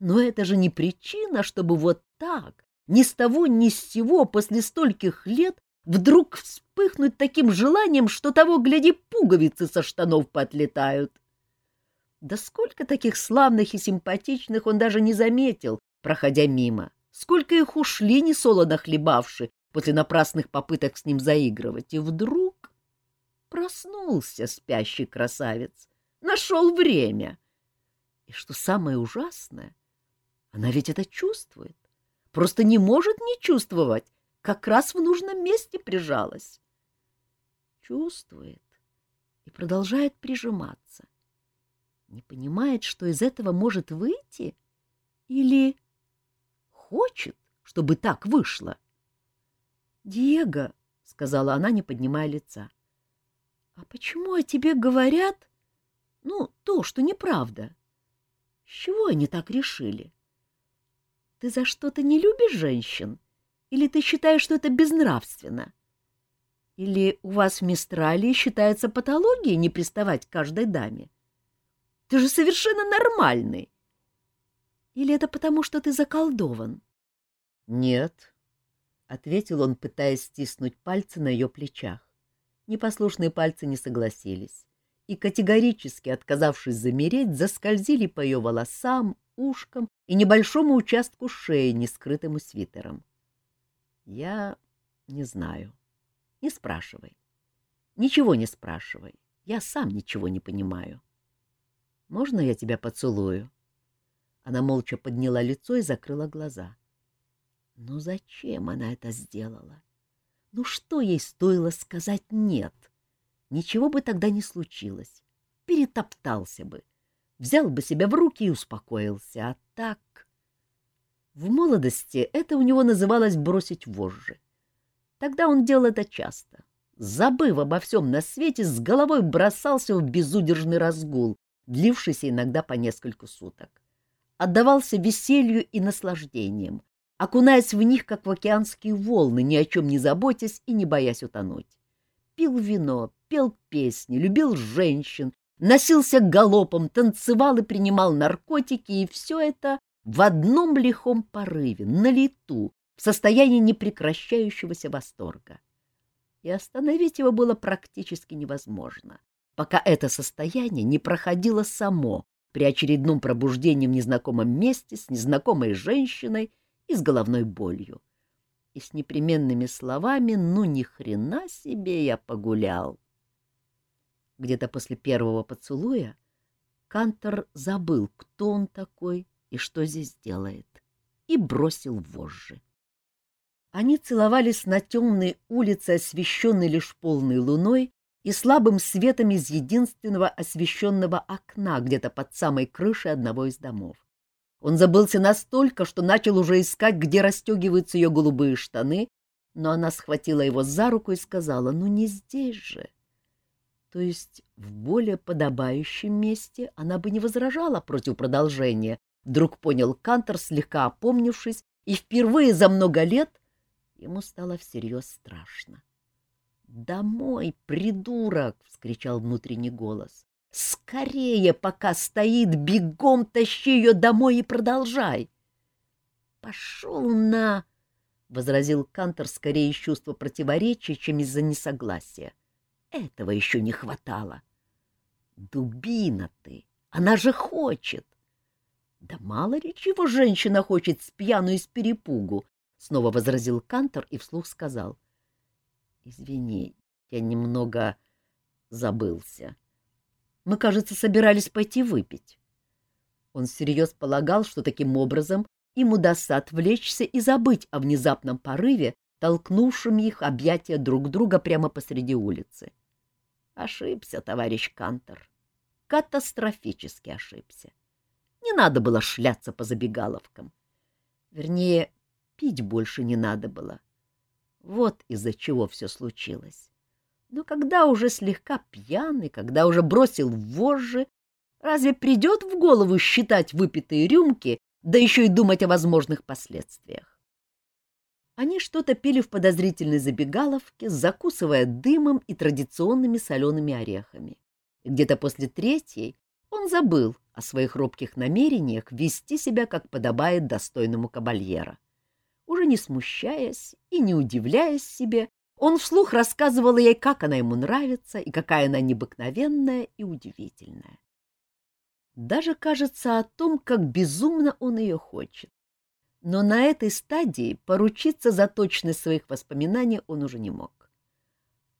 Но это же не причина, чтобы вот так, ни с того ни с сего, после стольких лет, вдруг вспыхнуть таким желанием, что того, гляди, пуговицы со штанов поотлетают. Да сколько таких славных и симпатичных он даже не заметил, проходя мимо. Сколько их ушли, не солоно хлебавши, после напрасных попыток с ним заигрывать. И вдруг Проснулся спящий красавец, нашел время. И что самое ужасное, она ведь это чувствует, просто не может не чувствовать, как раз в нужном месте прижалась. Чувствует и продолжает прижиматься. Не понимает, что из этого может выйти? Или хочет, чтобы так вышло? — Диего, — сказала она, не поднимая лица, — а почему о тебе говорят, ну, то, что неправда? С чего они так решили? Ты за что-то не любишь женщин? Или ты считаешь, что это безнравственно? Или у вас в Мистралии считается патологией не приставать к каждой даме? Ты же совершенно нормальный. Или это потому, что ты заколдован? — Нет, — ответил он, пытаясь стиснуть пальцы на ее плечах. Непослушные пальцы не согласились и, категорически отказавшись замереть, заскользили по ее волосам, ушкам и небольшому участку шеи, не скрытому свитером. Я не знаю. Не спрашивай. Ничего не спрашивай. Я сам ничего не понимаю. Можно я тебя поцелую? Она молча подняла лицо и закрыла глаза. Но зачем она это сделала? Ну что ей стоило сказать «нет»? Ничего бы тогда не случилось. Перетоптался бы. Взял бы себя в руки и успокоился. А так... В молодости это у него называлось бросить вожжи. Тогда он делал это часто. Забыв обо всем на свете, с головой бросался в безудержный разгул, длившийся иногда по несколько суток. Отдавался веселью и наслаждением, окунаясь в них, как в океанские волны, ни о чем не заботясь и не боясь утонуть. Пил вино, пел песни, любил женщин, носился галопом, танцевал и принимал наркотики, и все это в одном лихом порыве, на лету, в состоянии непрекращающегося восторга. И остановить его было практически невозможно, пока это состояние не проходило само при очередном пробуждении в незнакомом месте с незнакомой женщиной и с головной болью. И с непременными словами «ну ни хрена себе я погулял». Где-то после первого поцелуя Кантор забыл, кто он такой и что здесь делает, и бросил вожжи. Они целовались на темной улице, освещенной лишь полной луной и слабым светом из единственного освещенного окна где-то под самой крышей одного из домов. Он забылся настолько, что начал уже искать, где расстегиваются ее голубые штаны, но она схватила его за руку и сказала, ну не здесь же. То есть в более подобающем месте она бы не возражала против продолжения, вдруг понял Кантор, слегка опомнившись, и впервые за много лет ему стало всерьез страшно. «Домой, придурок!» — вскричал внутренний голос. Скорее, пока стоит, бегом тащи ее домой и продолжай. пошел на... — возразил Кантор скорее из чувства противоречия, чем из-за несогласия. Этого еще не хватало. Дубина ты! Она же хочет! Да мало ли чего женщина хочет с пьяну из перепугу, — снова возразил Кантор и вслух сказал. — Извини, я немного забылся. Мы, кажется, собирались пойти выпить. Он всерьез полагал, что таким образом им удастся отвлечься и забыть о внезапном порыве, толкнувшем их объятия друг друга прямо посреди улицы. Ошибся, товарищ Кантор. Катастрофически ошибся. Не надо было шляться по забегаловкам. Вернее, пить больше не надо было. Вот из-за чего все случилось. Но когда уже слегка пьяный, когда уже бросил вожжи, разве придет в голову считать выпитые рюмки, да еще и думать о возможных последствиях? Они что-то пили в подозрительной забегаловке, закусывая дымом и традиционными солеными орехами. Где-то после третьей он забыл о своих робких намерениях вести себя, как подобает достойному кабальера. Уже не смущаясь и не удивляясь себе, он вслух рассказывал ей, как она ему нравится и какая она необыкновенная и удивительная. Даже кажется о том, как безумно он ее хочет. Но на этой стадии поручиться за точность своих воспоминаний он уже не мог.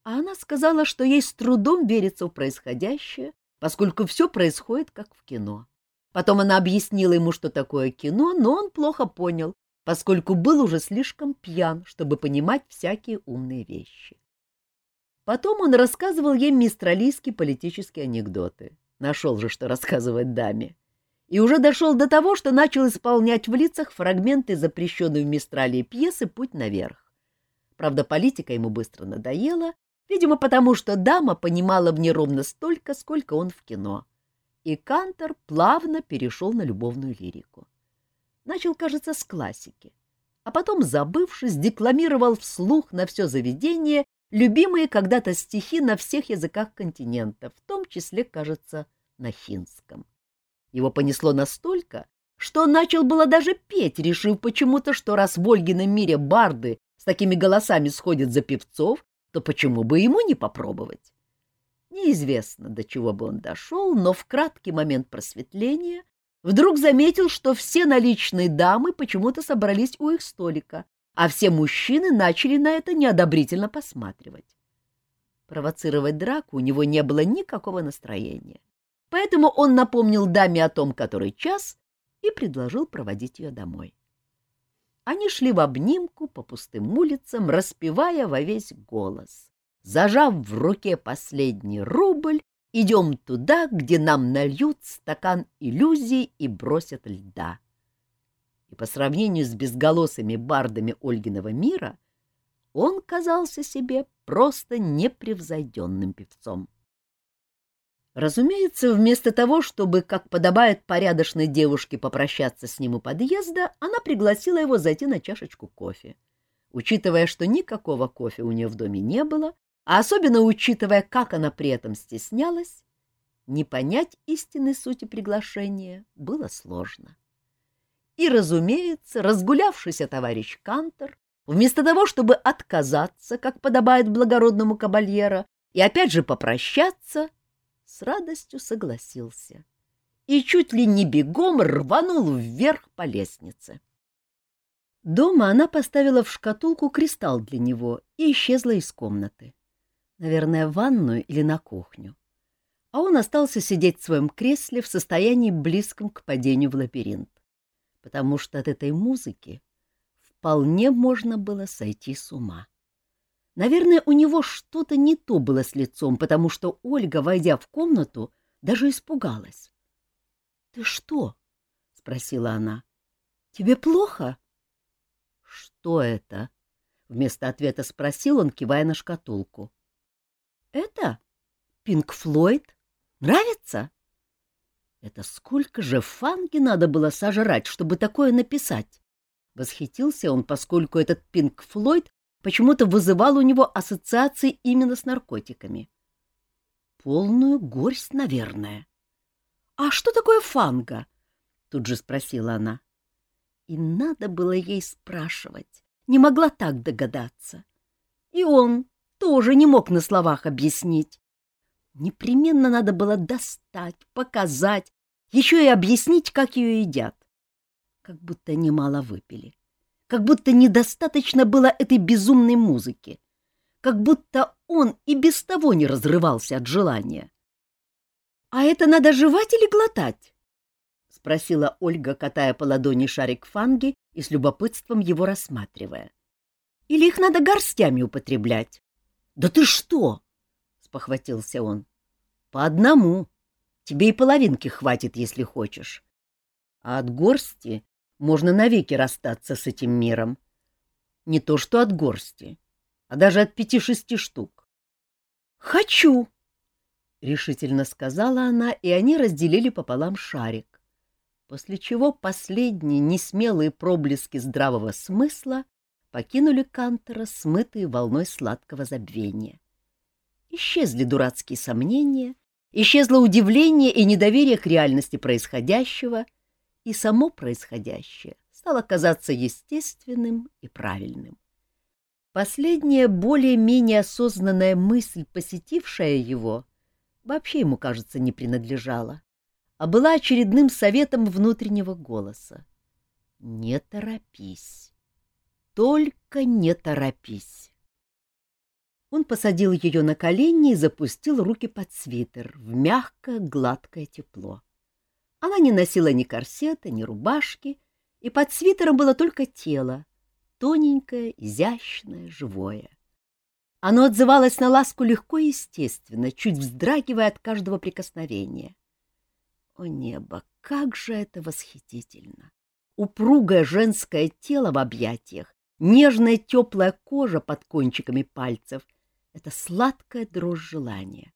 А она сказала, что ей с трудом верится в происходящее, поскольку все происходит как в кино. Потом она объяснила ему, что такое кино, но он плохо понял, поскольку был уже слишком пьян, чтобы понимать всякие умные вещи. Потом он рассказывал ей мистралийские политические анекдоты. Нашел же, что рассказывать даме. И уже дошел до того, что начал исполнять в лицах фрагменты запрещенной в Мистралии пьесы «Путь наверх». Правда, политика ему быстро надоела, видимо, потому что дама понимала в ней ровно столько, сколько он в кино. И Кантор плавно перешел на любовную лирику. Начал, кажется, с классики, а потом, забывшись, декламировал вслух на все заведение любимые когда-то стихи на всех языках континента, в том числе, кажется, на финском. Его понесло настолько, что он начал было даже петь, решив почему-то, что раз в Ольгином мире барды с такими голосами сходят за певцов, то почему бы ему не попробовать? Неизвестно, до чего бы он дошел, но в краткий момент просветления вдруг заметил, что все наличные дамы почему-то собрались у их столика, а все мужчины начали на это неодобрительно посматривать. Провоцировать драку у него не было никакого настроения, поэтому он напомнил даме о том, который час, и предложил проводить ее домой. Они шли в обнимку по пустым улицам, распевая во весь голос. Зажав в руке последний рубль, Идем туда, где нам нальют стакан иллюзий и бросят льда. И по сравнению с безголосыми бардами Ольгиного мира, он казался себе просто непревзойденным певцом. Разумеется, вместо того, чтобы, как подобает порядочной девушке, попрощаться с ним у подъезда, она пригласила его зайти на чашечку кофе. Учитывая, что никакого кофе у нее в доме не было, а особенно учитывая, как она при этом стеснялась, не понять истинной сути приглашения было сложно. И, разумеется, разгулявшийся товарищ Кантор, вместо того, чтобы отказаться, как подобает благородному кабальера, и опять же попрощаться, с радостью согласился и чуть ли не бегом рванул вверх по лестнице. Дома она поставила в шкатулку кристалл для него и исчезла из комнаты наверное, в ванную или на кухню. А он остался сидеть в своем кресле в состоянии близком к падению в лабиринт, потому что от этой музыки вполне можно было сойти с ума. Наверное, у него что-то не то было с лицом, потому что Ольга, войдя в комнату, даже испугалась. — Ты что? — спросила она. — Тебе плохо? — Что это? — вместо ответа спросил он, кивая на шкатулку. Это? Пинк Флойд? Нравится? Это сколько же фанги надо было сожрать, чтобы такое написать? Восхитился он, поскольку этот Пинк Флойд почему-то вызывал у него ассоциации именно с наркотиками. Полную горсть, наверное. — А что такое фанга? — тут же спросила она. — И надо было ей спрашивать, не могла так догадаться. И он тоже не мог на словах объяснить. Непременно надо было достать, показать, еще и объяснить, как ее едят. Как будто немало выпили. Как будто недостаточно было этой безумной музыки. Как будто он и без того не разрывался от желания. — А это надо жевать или глотать? — спросила Ольга, катая по ладони шарик фанги и с любопытством его рассматривая. — Или их надо горстями употреблять? — Да ты что? — спохватился он. — По одному. Тебе и половинки хватит, если хочешь. А от горсти можно навеки расстаться с этим миром. Не то что от горсти, а даже от пяти-шести штук. — Хочу! — решительно сказала она, и они разделили пополам шарик, после чего последние несмелые проблески здравого смысла покинули Кантера, смытые волной сладкого забвения. Исчезли дурацкие сомнения, исчезло удивление и недоверие к реальности происходящего, и само происходящее стало казаться естественным и правильным. Последняя более-менее осознанная мысль, посетившая его, вообще ему, кажется, не принадлежала, а была очередным советом внутреннего голоса. «Не торопись, только не торопись». Он посадил ее на колени и запустил руки под свитер в мягкое гладкое тепло. Она не носила ни корсета, ни рубашки, и под свитером было только тело, тоненькое, изящное, живое. Оно отзывалось на ласку легко и естественно, чуть вздрагивая от каждого прикосновения. О небо, как же это восхитительно! Упругое женское тело в объятиях, нежная теплая кожа под кончиками пальцев — это сладкая дрожь желания.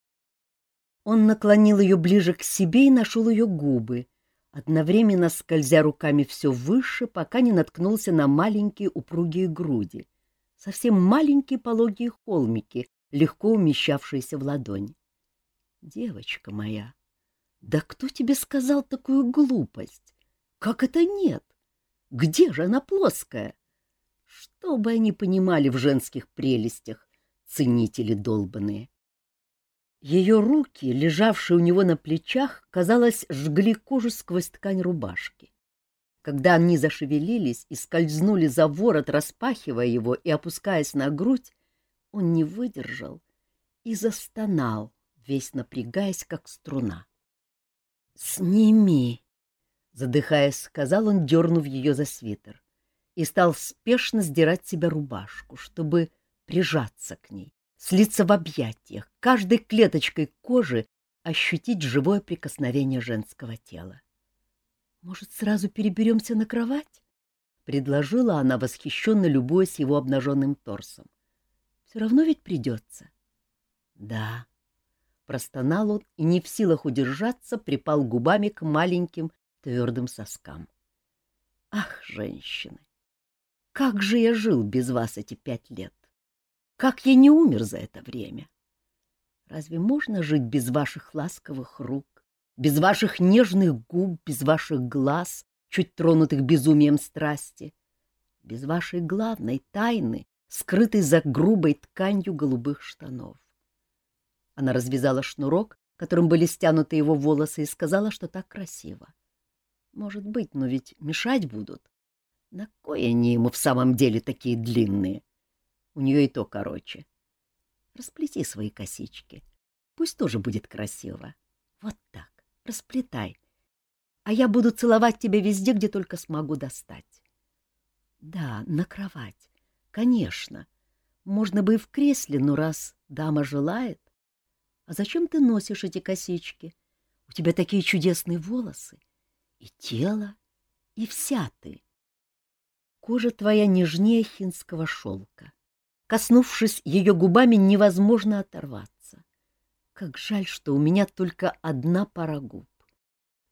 Он наклонил ее ближе к себе и нашел ее губы, одновременно скользя руками все выше, пока не наткнулся на маленькие упругие груди, совсем маленькие пологие холмики, легко умещавшиеся в ладонь. «Девочка моя, да кто тебе сказал такую глупость? Как это нет? Где же она плоская? Что бы они понимали в женских прелестях, ценители долбанные!» Ее руки, лежавшие у него на плечах, казалось, жгли кожу сквозь ткань рубашки. Когда они зашевелились и скользнули за ворот, распахивая его и опускаясь на грудь, он не выдержал и застонал, весь напрягаясь, как струна. «Сними!» — задыхаясь, сказал он, дернув ее за свитер, и стал спешно сдирать себя рубашку, чтобы прижаться к ней слиться в объятиях, каждой клеточкой кожи ощутить живое прикосновение женского тела. «Может, сразу переберемся на кровать?» — предложила она, восхищенно любуясь его обнаженным торсом. «Все равно ведь придется». «Да», — простонал он и, не в силах удержаться, припал губами к маленьким твердым соскам. «Ах, женщины! Как же я жил без вас эти пять лет! Как я не умер за это время! Разве можно жить без ваших ласковых рук, без ваших нежных губ, без ваших глаз, чуть тронутых безумием страсти, без вашей главной тайны, скрытой за грубой тканью голубых штанов? Она развязала шнурок, которым были стянуты его волосы, и сказала, что так красиво. Может быть, но ведь мешать будут. На кое они ему в самом деле такие длинные? У нее и то короче. Расплети свои косички. Пусть тоже будет красиво. Вот так. Расплетай. А я буду целовать тебя везде, где только смогу достать. Да, на кровать. Конечно. Можно бы и в кресле, но раз дама желает... А зачем ты носишь эти косички? У тебя такие чудесные волосы. И тело, и вся ты. Кожа твоя нежнее хинского шелка. Коснувшись ее губами, невозможно оторваться. Как жаль, что у меня только одна пара губ.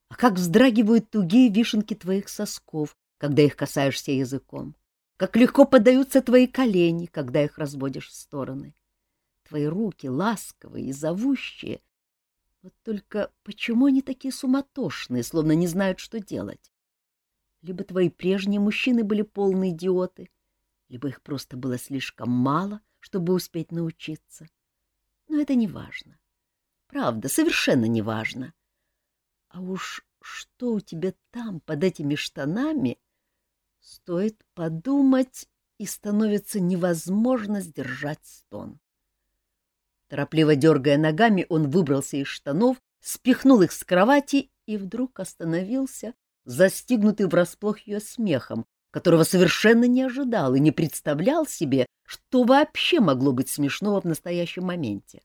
А как вздрагивают тугие вишенки твоих сосков, когда их касаешься языком. Как легко подаются твои колени, когда их разводишь в стороны. Твои руки ласковые и зовущие. Вот только почему они такие суматошные, словно не знают, что делать? Либо твои прежние мужчины были полные идиоты, либо их просто было слишком мало, чтобы успеть научиться. Но это не важно. Правда, совершенно не важно. А уж что у тебя там под этими штанами, стоит подумать, и становится невозможно сдержать стон. Торопливо дергая ногами, он выбрался из штанов, спихнул их с кровати и вдруг остановился, застигнутый врасплох ее смехом, которого совершенно не ожидал и не представлял себе, что вообще могло быть смешного в настоящем моменте.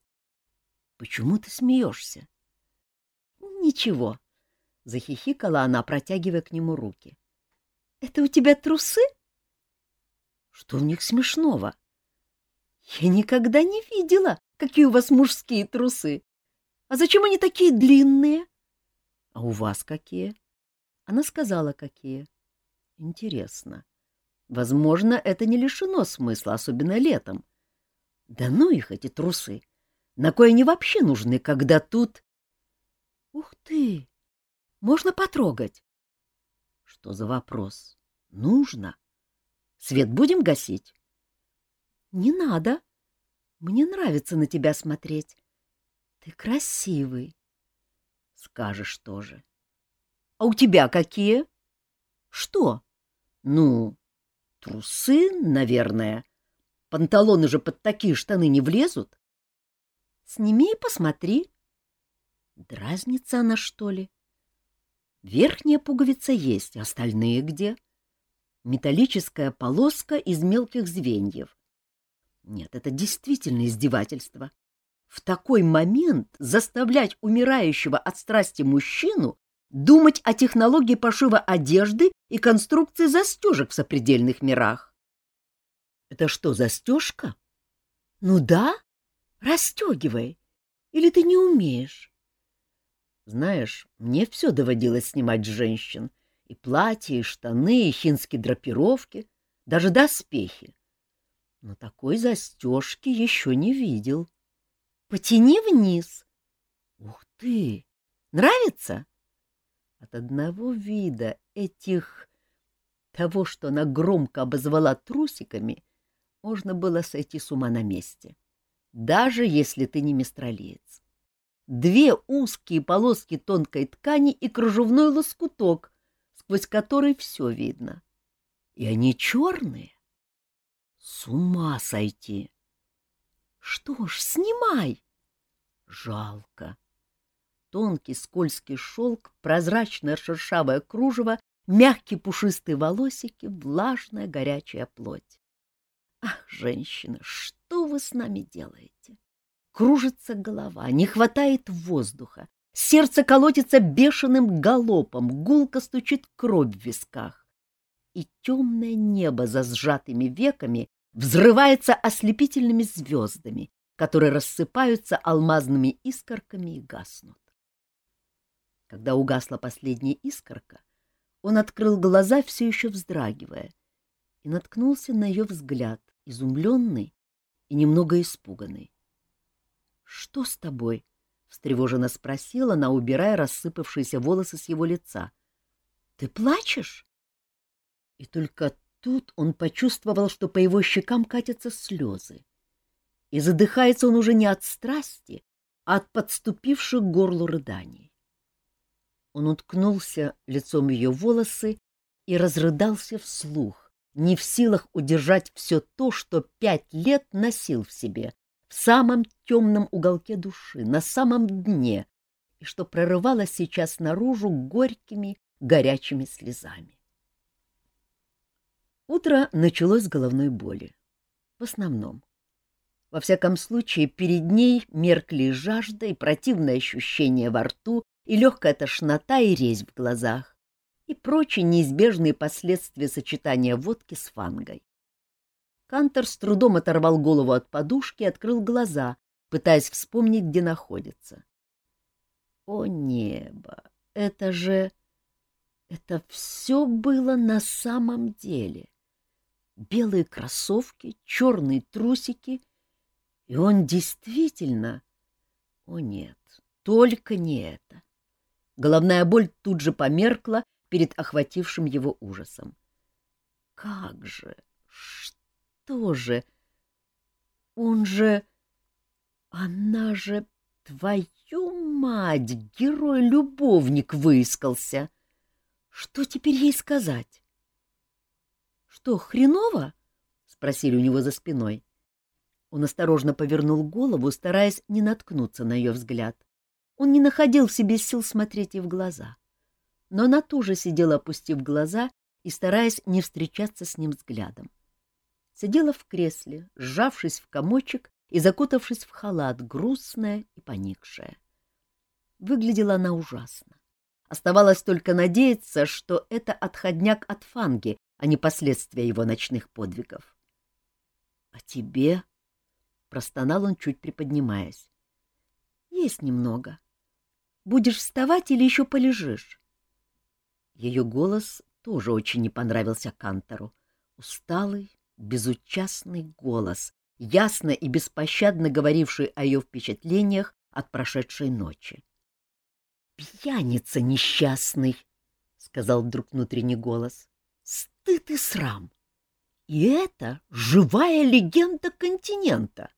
— Почему ты смеешься? — Ничего, — захихикала она, протягивая к нему руки. — Это у тебя трусы? — Что в них смешного? — Я никогда не видела, какие у вас мужские трусы. А зачем они такие длинные? — А у вас какие? Она сказала, какие. Интересно. Возможно, это не лишено смысла, особенно летом. Да ну их, эти трусы! На кое они вообще нужны, когда тут... Ух ты! Можно потрогать? Что за вопрос? Нужно. Свет будем гасить? Не надо. Мне нравится на тебя смотреть. Ты красивый. Скажешь тоже. А у тебя какие? Что? Ну, трусы, наверное. Панталоны же под такие штаны не влезут. Сними и посмотри. Дразнится она, что ли? Верхняя пуговица есть, остальные где? Металлическая полоска из мелких звеньев. Нет, это действительно издевательство. В такой момент заставлять умирающего от страсти мужчину думать о технологии пошива одежды и конструкции застежек в сопредельных мирах. Это что, застежка? Ну да, расстегивай. Или ты не умеешь? Знаешь, мне все доводилось снимать женщин. И платья, и штаны, и хинские драпировки, даже доспехи. Но такой застежки еще не видел. Потяни вниз. Ух ты! Нравится? От одного вида этих... того, что она громко обозвала трусиками, можно было сойти с ума на месте, даже если ты не мистралиец две узкие полоски тонкой ткани и кружевной лоскуток, сквозь который все видно. И они черные. С ума сойти! Что ж, снимай! Жалко. Тонкий скользкий шелк, прозрачное шершавое кружево, мягкие пушистые волосики, влажная горячая плоть. Ах, женщина, что вы с нами делаете? Кружится голова, не хватает воздуха. Сердце колотится бешеным галопом, гулко стучит кровь в висках. И темное небо за сжатыми веками взрывается ослепительными звездами, которые рассыпаются алмазными искорками и гаснут. Когда угасла последняя искорка, он открыл глаза, все еще вздрагивая, и наткнулся на ее взгляд, изумленный и немного испуганный. Что с тобой? — встревоженно спросила она, убирая рассыпавшиеся волосы с его лица. — Ты плачешь? И только тут он почувствовал, что по его щекам катятся слезы. И задыхается он уже не от страсти, а от подступивших к горлу рыданий. Он уткнулся лицом в ее волосы и разрыдался вслух, не в силах удержать все то, что пять лет носил в себе, в самом темном уголке души, на самом дне, и что прорывалось сейчас наружу горькими, горячими слезами. Утро началось с головной боли. В основном. Во всяком случае, перед ней меркли жажда и противное ощущение во рту, и легкая тошнота и резь в глазах, и прочие неизбежные последствия сочетания водки с фангой. Кантор с трудом оторвал голову от подушки и открыл глаза, пытаясь вспомнить, где находится. О небо! Это же... Это все было на самом деле. Белые кроссовки, черные трусики. И он действительно... О нет, только не это. Головная боль тут же померкла, перед охватившим его ужасом. Как же? Что же? Он же... Она же... Твою мать! Герой-любовник выискался! Что теперь ей сказать? — Что, хреново? — спросили у него за спиной. Он осторожно повернул голову, стараясь не наткнуться на ее взгляд. Он не находил в себе сил смотреть ей в глаза. Но она тоже сидела, опустив глаза и стараясь не встречаться с ним взглядом. Сидела в кресле, сжавшись в комочек и закутавшись в халат, грустная и поникшая. Выглядела она ужасно. Оставалось только надеяться, что это отходняк от Фанги, а не последствия его ночных подвигов. — А тебе? — простонал он, чуть приподнимаясь. — Есть немного. Будешь вставать или еще полежишь? Ее голос тоже очень не понравился Кантору. Усталый, безучастный голос, ясно и беспощадно говоривший о ее впечатлениях от прошедшей ночи. «Пьяница несчастный!» — сказал вдруг внутренний голос. «Стыд и срам! И это живая легенда континента!»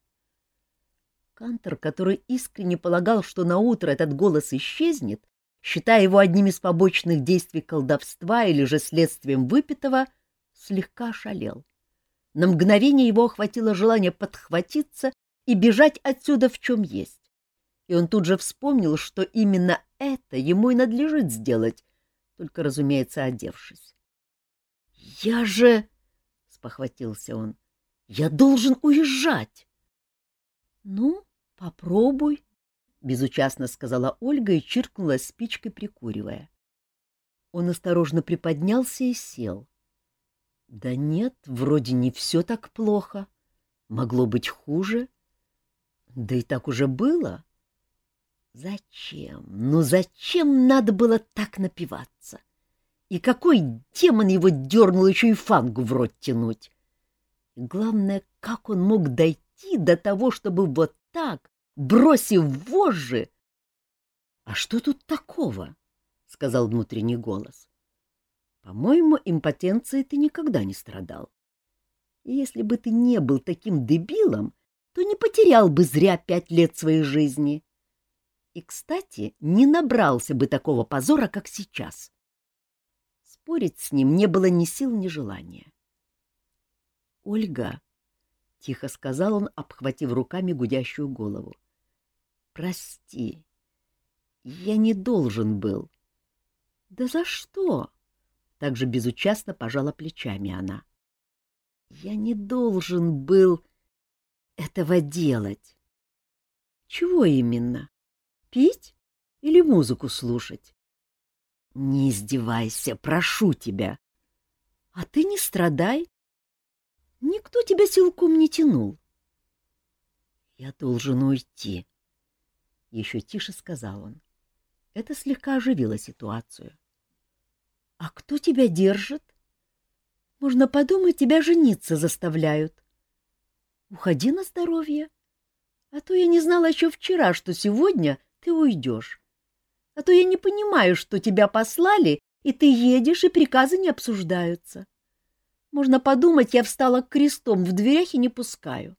Кантор, который искренне полагал, что на утро этот голос исчезнет, считая его одним из побочных действий колдовства или же следствием выпитого, слегка ошалел. На мгновение его охватило желание подхватиться и бежать отсюда в чем есть. И он тут же вспомнил, что именно это ему и надлежит сделать, только, разумеется, одевшись. — Я же... — спохватился он. — Я должен уезжать. — Ну, попробуй, — безучастно сказала Ольга и чиркнула спичкой, прикуривая. Он осторожно приподнялся и сел. Да нет, вроде не все так плохо. Могло быть хуже. Да и так уже было. Зачем? Ну зачем надо было так напиваться? И какой демон его дернул еще и фангу в рот тянуть? Главное, как он мог дойти до того, чтобы вот так, бросив вожжи... — А что тут такого? — сказал внутренний голос. По-моему, импотенцией ты никогда не страдал. И если бы ты не был таким дебилом, то не потерял бы зря пять лет своей жизни. И, кстати, не набрался бы такого позора, как сейчас. Спорить с ним не было ни сил, ни желания. — Ольга, — тихо сказал он, обхватив руками гудящую голову, — прости, я не должен был. — Да за что? — также безучастно пожала плечами она. Я не должен был этого делать. Чего именно? Пить или музыку слушать? Не издевайся, прошу тебя. А ты не страдай. Никто тебя силком не тянул. Я должен уйти. Еще тише сказал он. Это слегка оживило ситуацию. А кто тебя держит? Можно подумать, тебя жениться заставляют. Уходи на здоровье. А то я не знала еще вчера, что сегодня ты уйдешь. А то я не понимаю, что тебя послали, и ты едешь, и приказы не обсуждаются. Можно подумать, я встала крестом в дверях и не пускаю.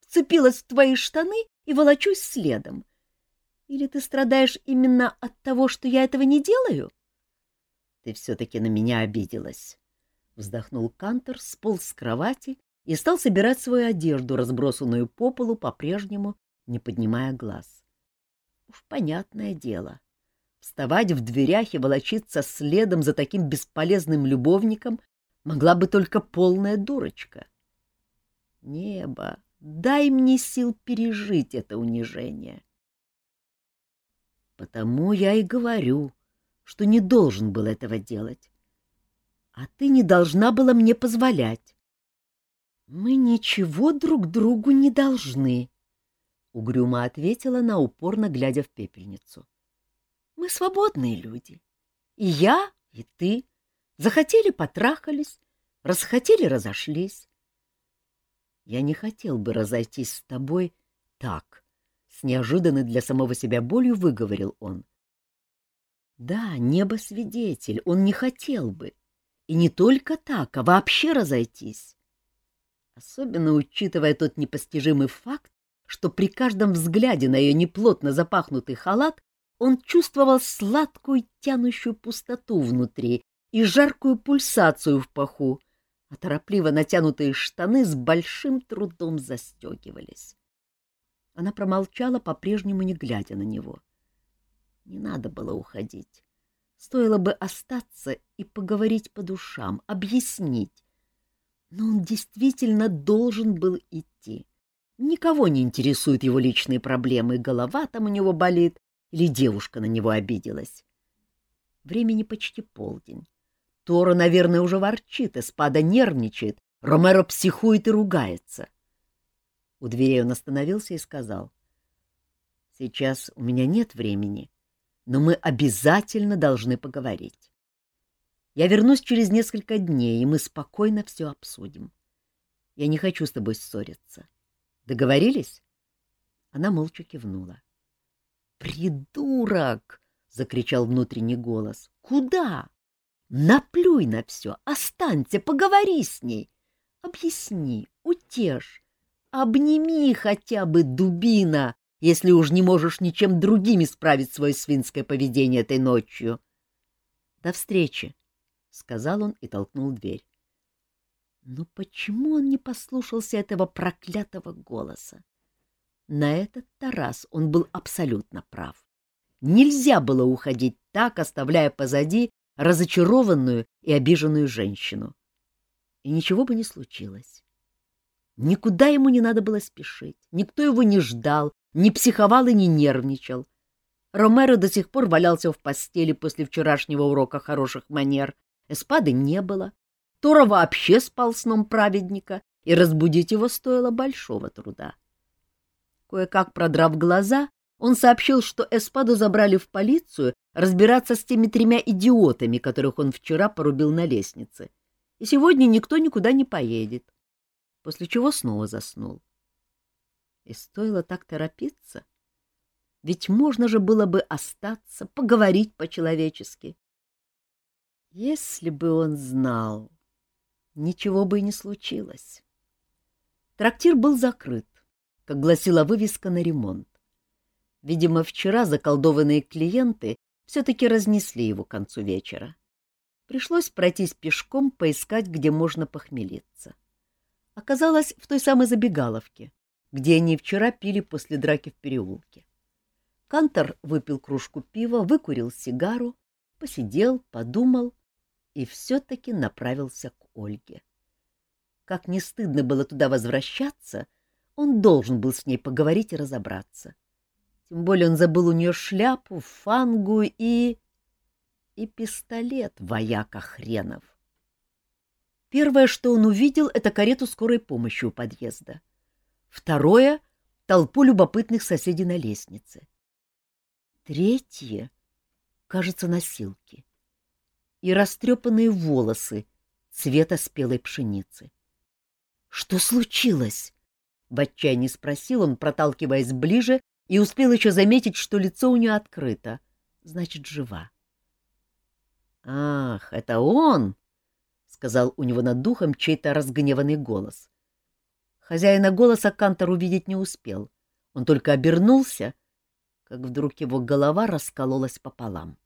Вцепилась в твои штаны и волочусь следом. Или ты страдаешь именно от того, что я этого не делаю? Ты все-таки на меня обиделась. Вздохнул Кантор, сполз с кровати и стал собирать свою одежду, разбросанную по полу, по-прежнему не поднимая глаз. Уж понятное дело. Вставать в дверях и волочиться следом за таким бесполезным любовником могла бы только полная дурочка. Небо, дай мне сил пережить это унижение. Потому я и говорю, что не должен был этого делать. А ты не должна была мне позволять. Мы ничего друг другу не должны, — угрюмо ответила она, упорно глядя в пепельницу. Мы свободные люди. И я, и ты. Захотели — потрахались, расхотели — разошлись. Я не хотел бы разойтись с тобой так, — с неожиданной для самого себя болью выговорил он. Да, небо свидетель, он не хотел бы. И не только так, а вообще разойтись. Особенно учитывая тот непостижимый факт, что при каждом взгляде на ее неплотно запахнутый халат он чувствовал сладкую тянущую пустоту внутри и жаркую пульсацию в паху, а торопливо натянутые штаны с большим трудом застегивались. Она промолчала, по-прежнему не глядя на него. Не надо было уходить. Стоило бы остаться и поговорить по душам, объяснить. Но он действительно должен был идти. Никого не интересуют его личные проблемы, голова там у него болит, или девушка на него обиделась. Времени почти полдень. Тора, наверное, уже ворчит, Эспада нервничает, Ромеро психует и ругается. У дверей он остановился и сказал. — Сейчас у меня нет времени, но мы обязательно должны поговорить. Я вернусь через несколько дней, и мы спокойно все обсудим. Я не хочу с тобой ссориться. Договорились? Она молча кивнула. «Придурок!» — закричал внутренний голос. «Куда? Наплюй на все, останься, поговори с ней. Объясни, утешь, обними хотя бы дубина, если уж не можешь ничем другим исправить свое свинское поведение этой ночью. — До встречи, — сказал он и толкнул дверь. Но почему он не послушался этого проклятого голоса? На этот-то раз он был абсолютно прав. Нельзя было уходить так, оставляя позади разочарованную и обиженную женщину. И ничего бы не случилось. Никуда ему не надо было спешить, никто его не ждал, не психовал и не нервничал. Ромеро до сих пор валялся в постели после вчерашнего урока хороших манер. Эспады не было. Тора вообще спал сном праведника, и разбудить его стоило большого труда. Кое-как продрав глаза, он сообщил, что Эспаду забрали в полицию разбираться с теми тремя идиотами, которых он вчера порубил на лестнице. И сегодня никто никуда не поедет. После чего снова заснул. И стоило так торопиться. Ведь можно же было бы остаться, поговорить по-человечески. Если бы он знал, ничего бы и не случилось. Трактир был закрыт как гласила вывеска на ремонт. Видимо, вчера заколдованные клиенты все-таки разнесли его к концу вечера. Пришлось пройтись пешком, поискать, где можно похмелиться. Оказалось, в той самой забегаловке, где они вчера пили после драки в переулке. Кантор выпил кружку пива, выкурил сигару, посидел, подумал и все-таки направился к Ольге. Как не стыдно было туда возвращаться — он должен был с ней поговорить и разобраться. Тем более он забыл у нее шляпу, фангу и... и пистолет вояка хренов. Первое, что он увидел, — это карету скорой помощи у подъезда. Второе — толпу любопытных соседей на лестнице. Третье — кажется, носилки. И растрепанные волосы цвета спелой пшеницы. Что случилось? — в отчаянии спросил он, проталкиваясь ближе, и успел еще заметить, что лицо у нее открыто. Значит, жива. — Ах, это он! — сказал у него над духом чей-то разгневанный голос. Хозяина голоса Кантор увидеть не успел. Он только обернулся, как вдруг его голова раскололась пополам.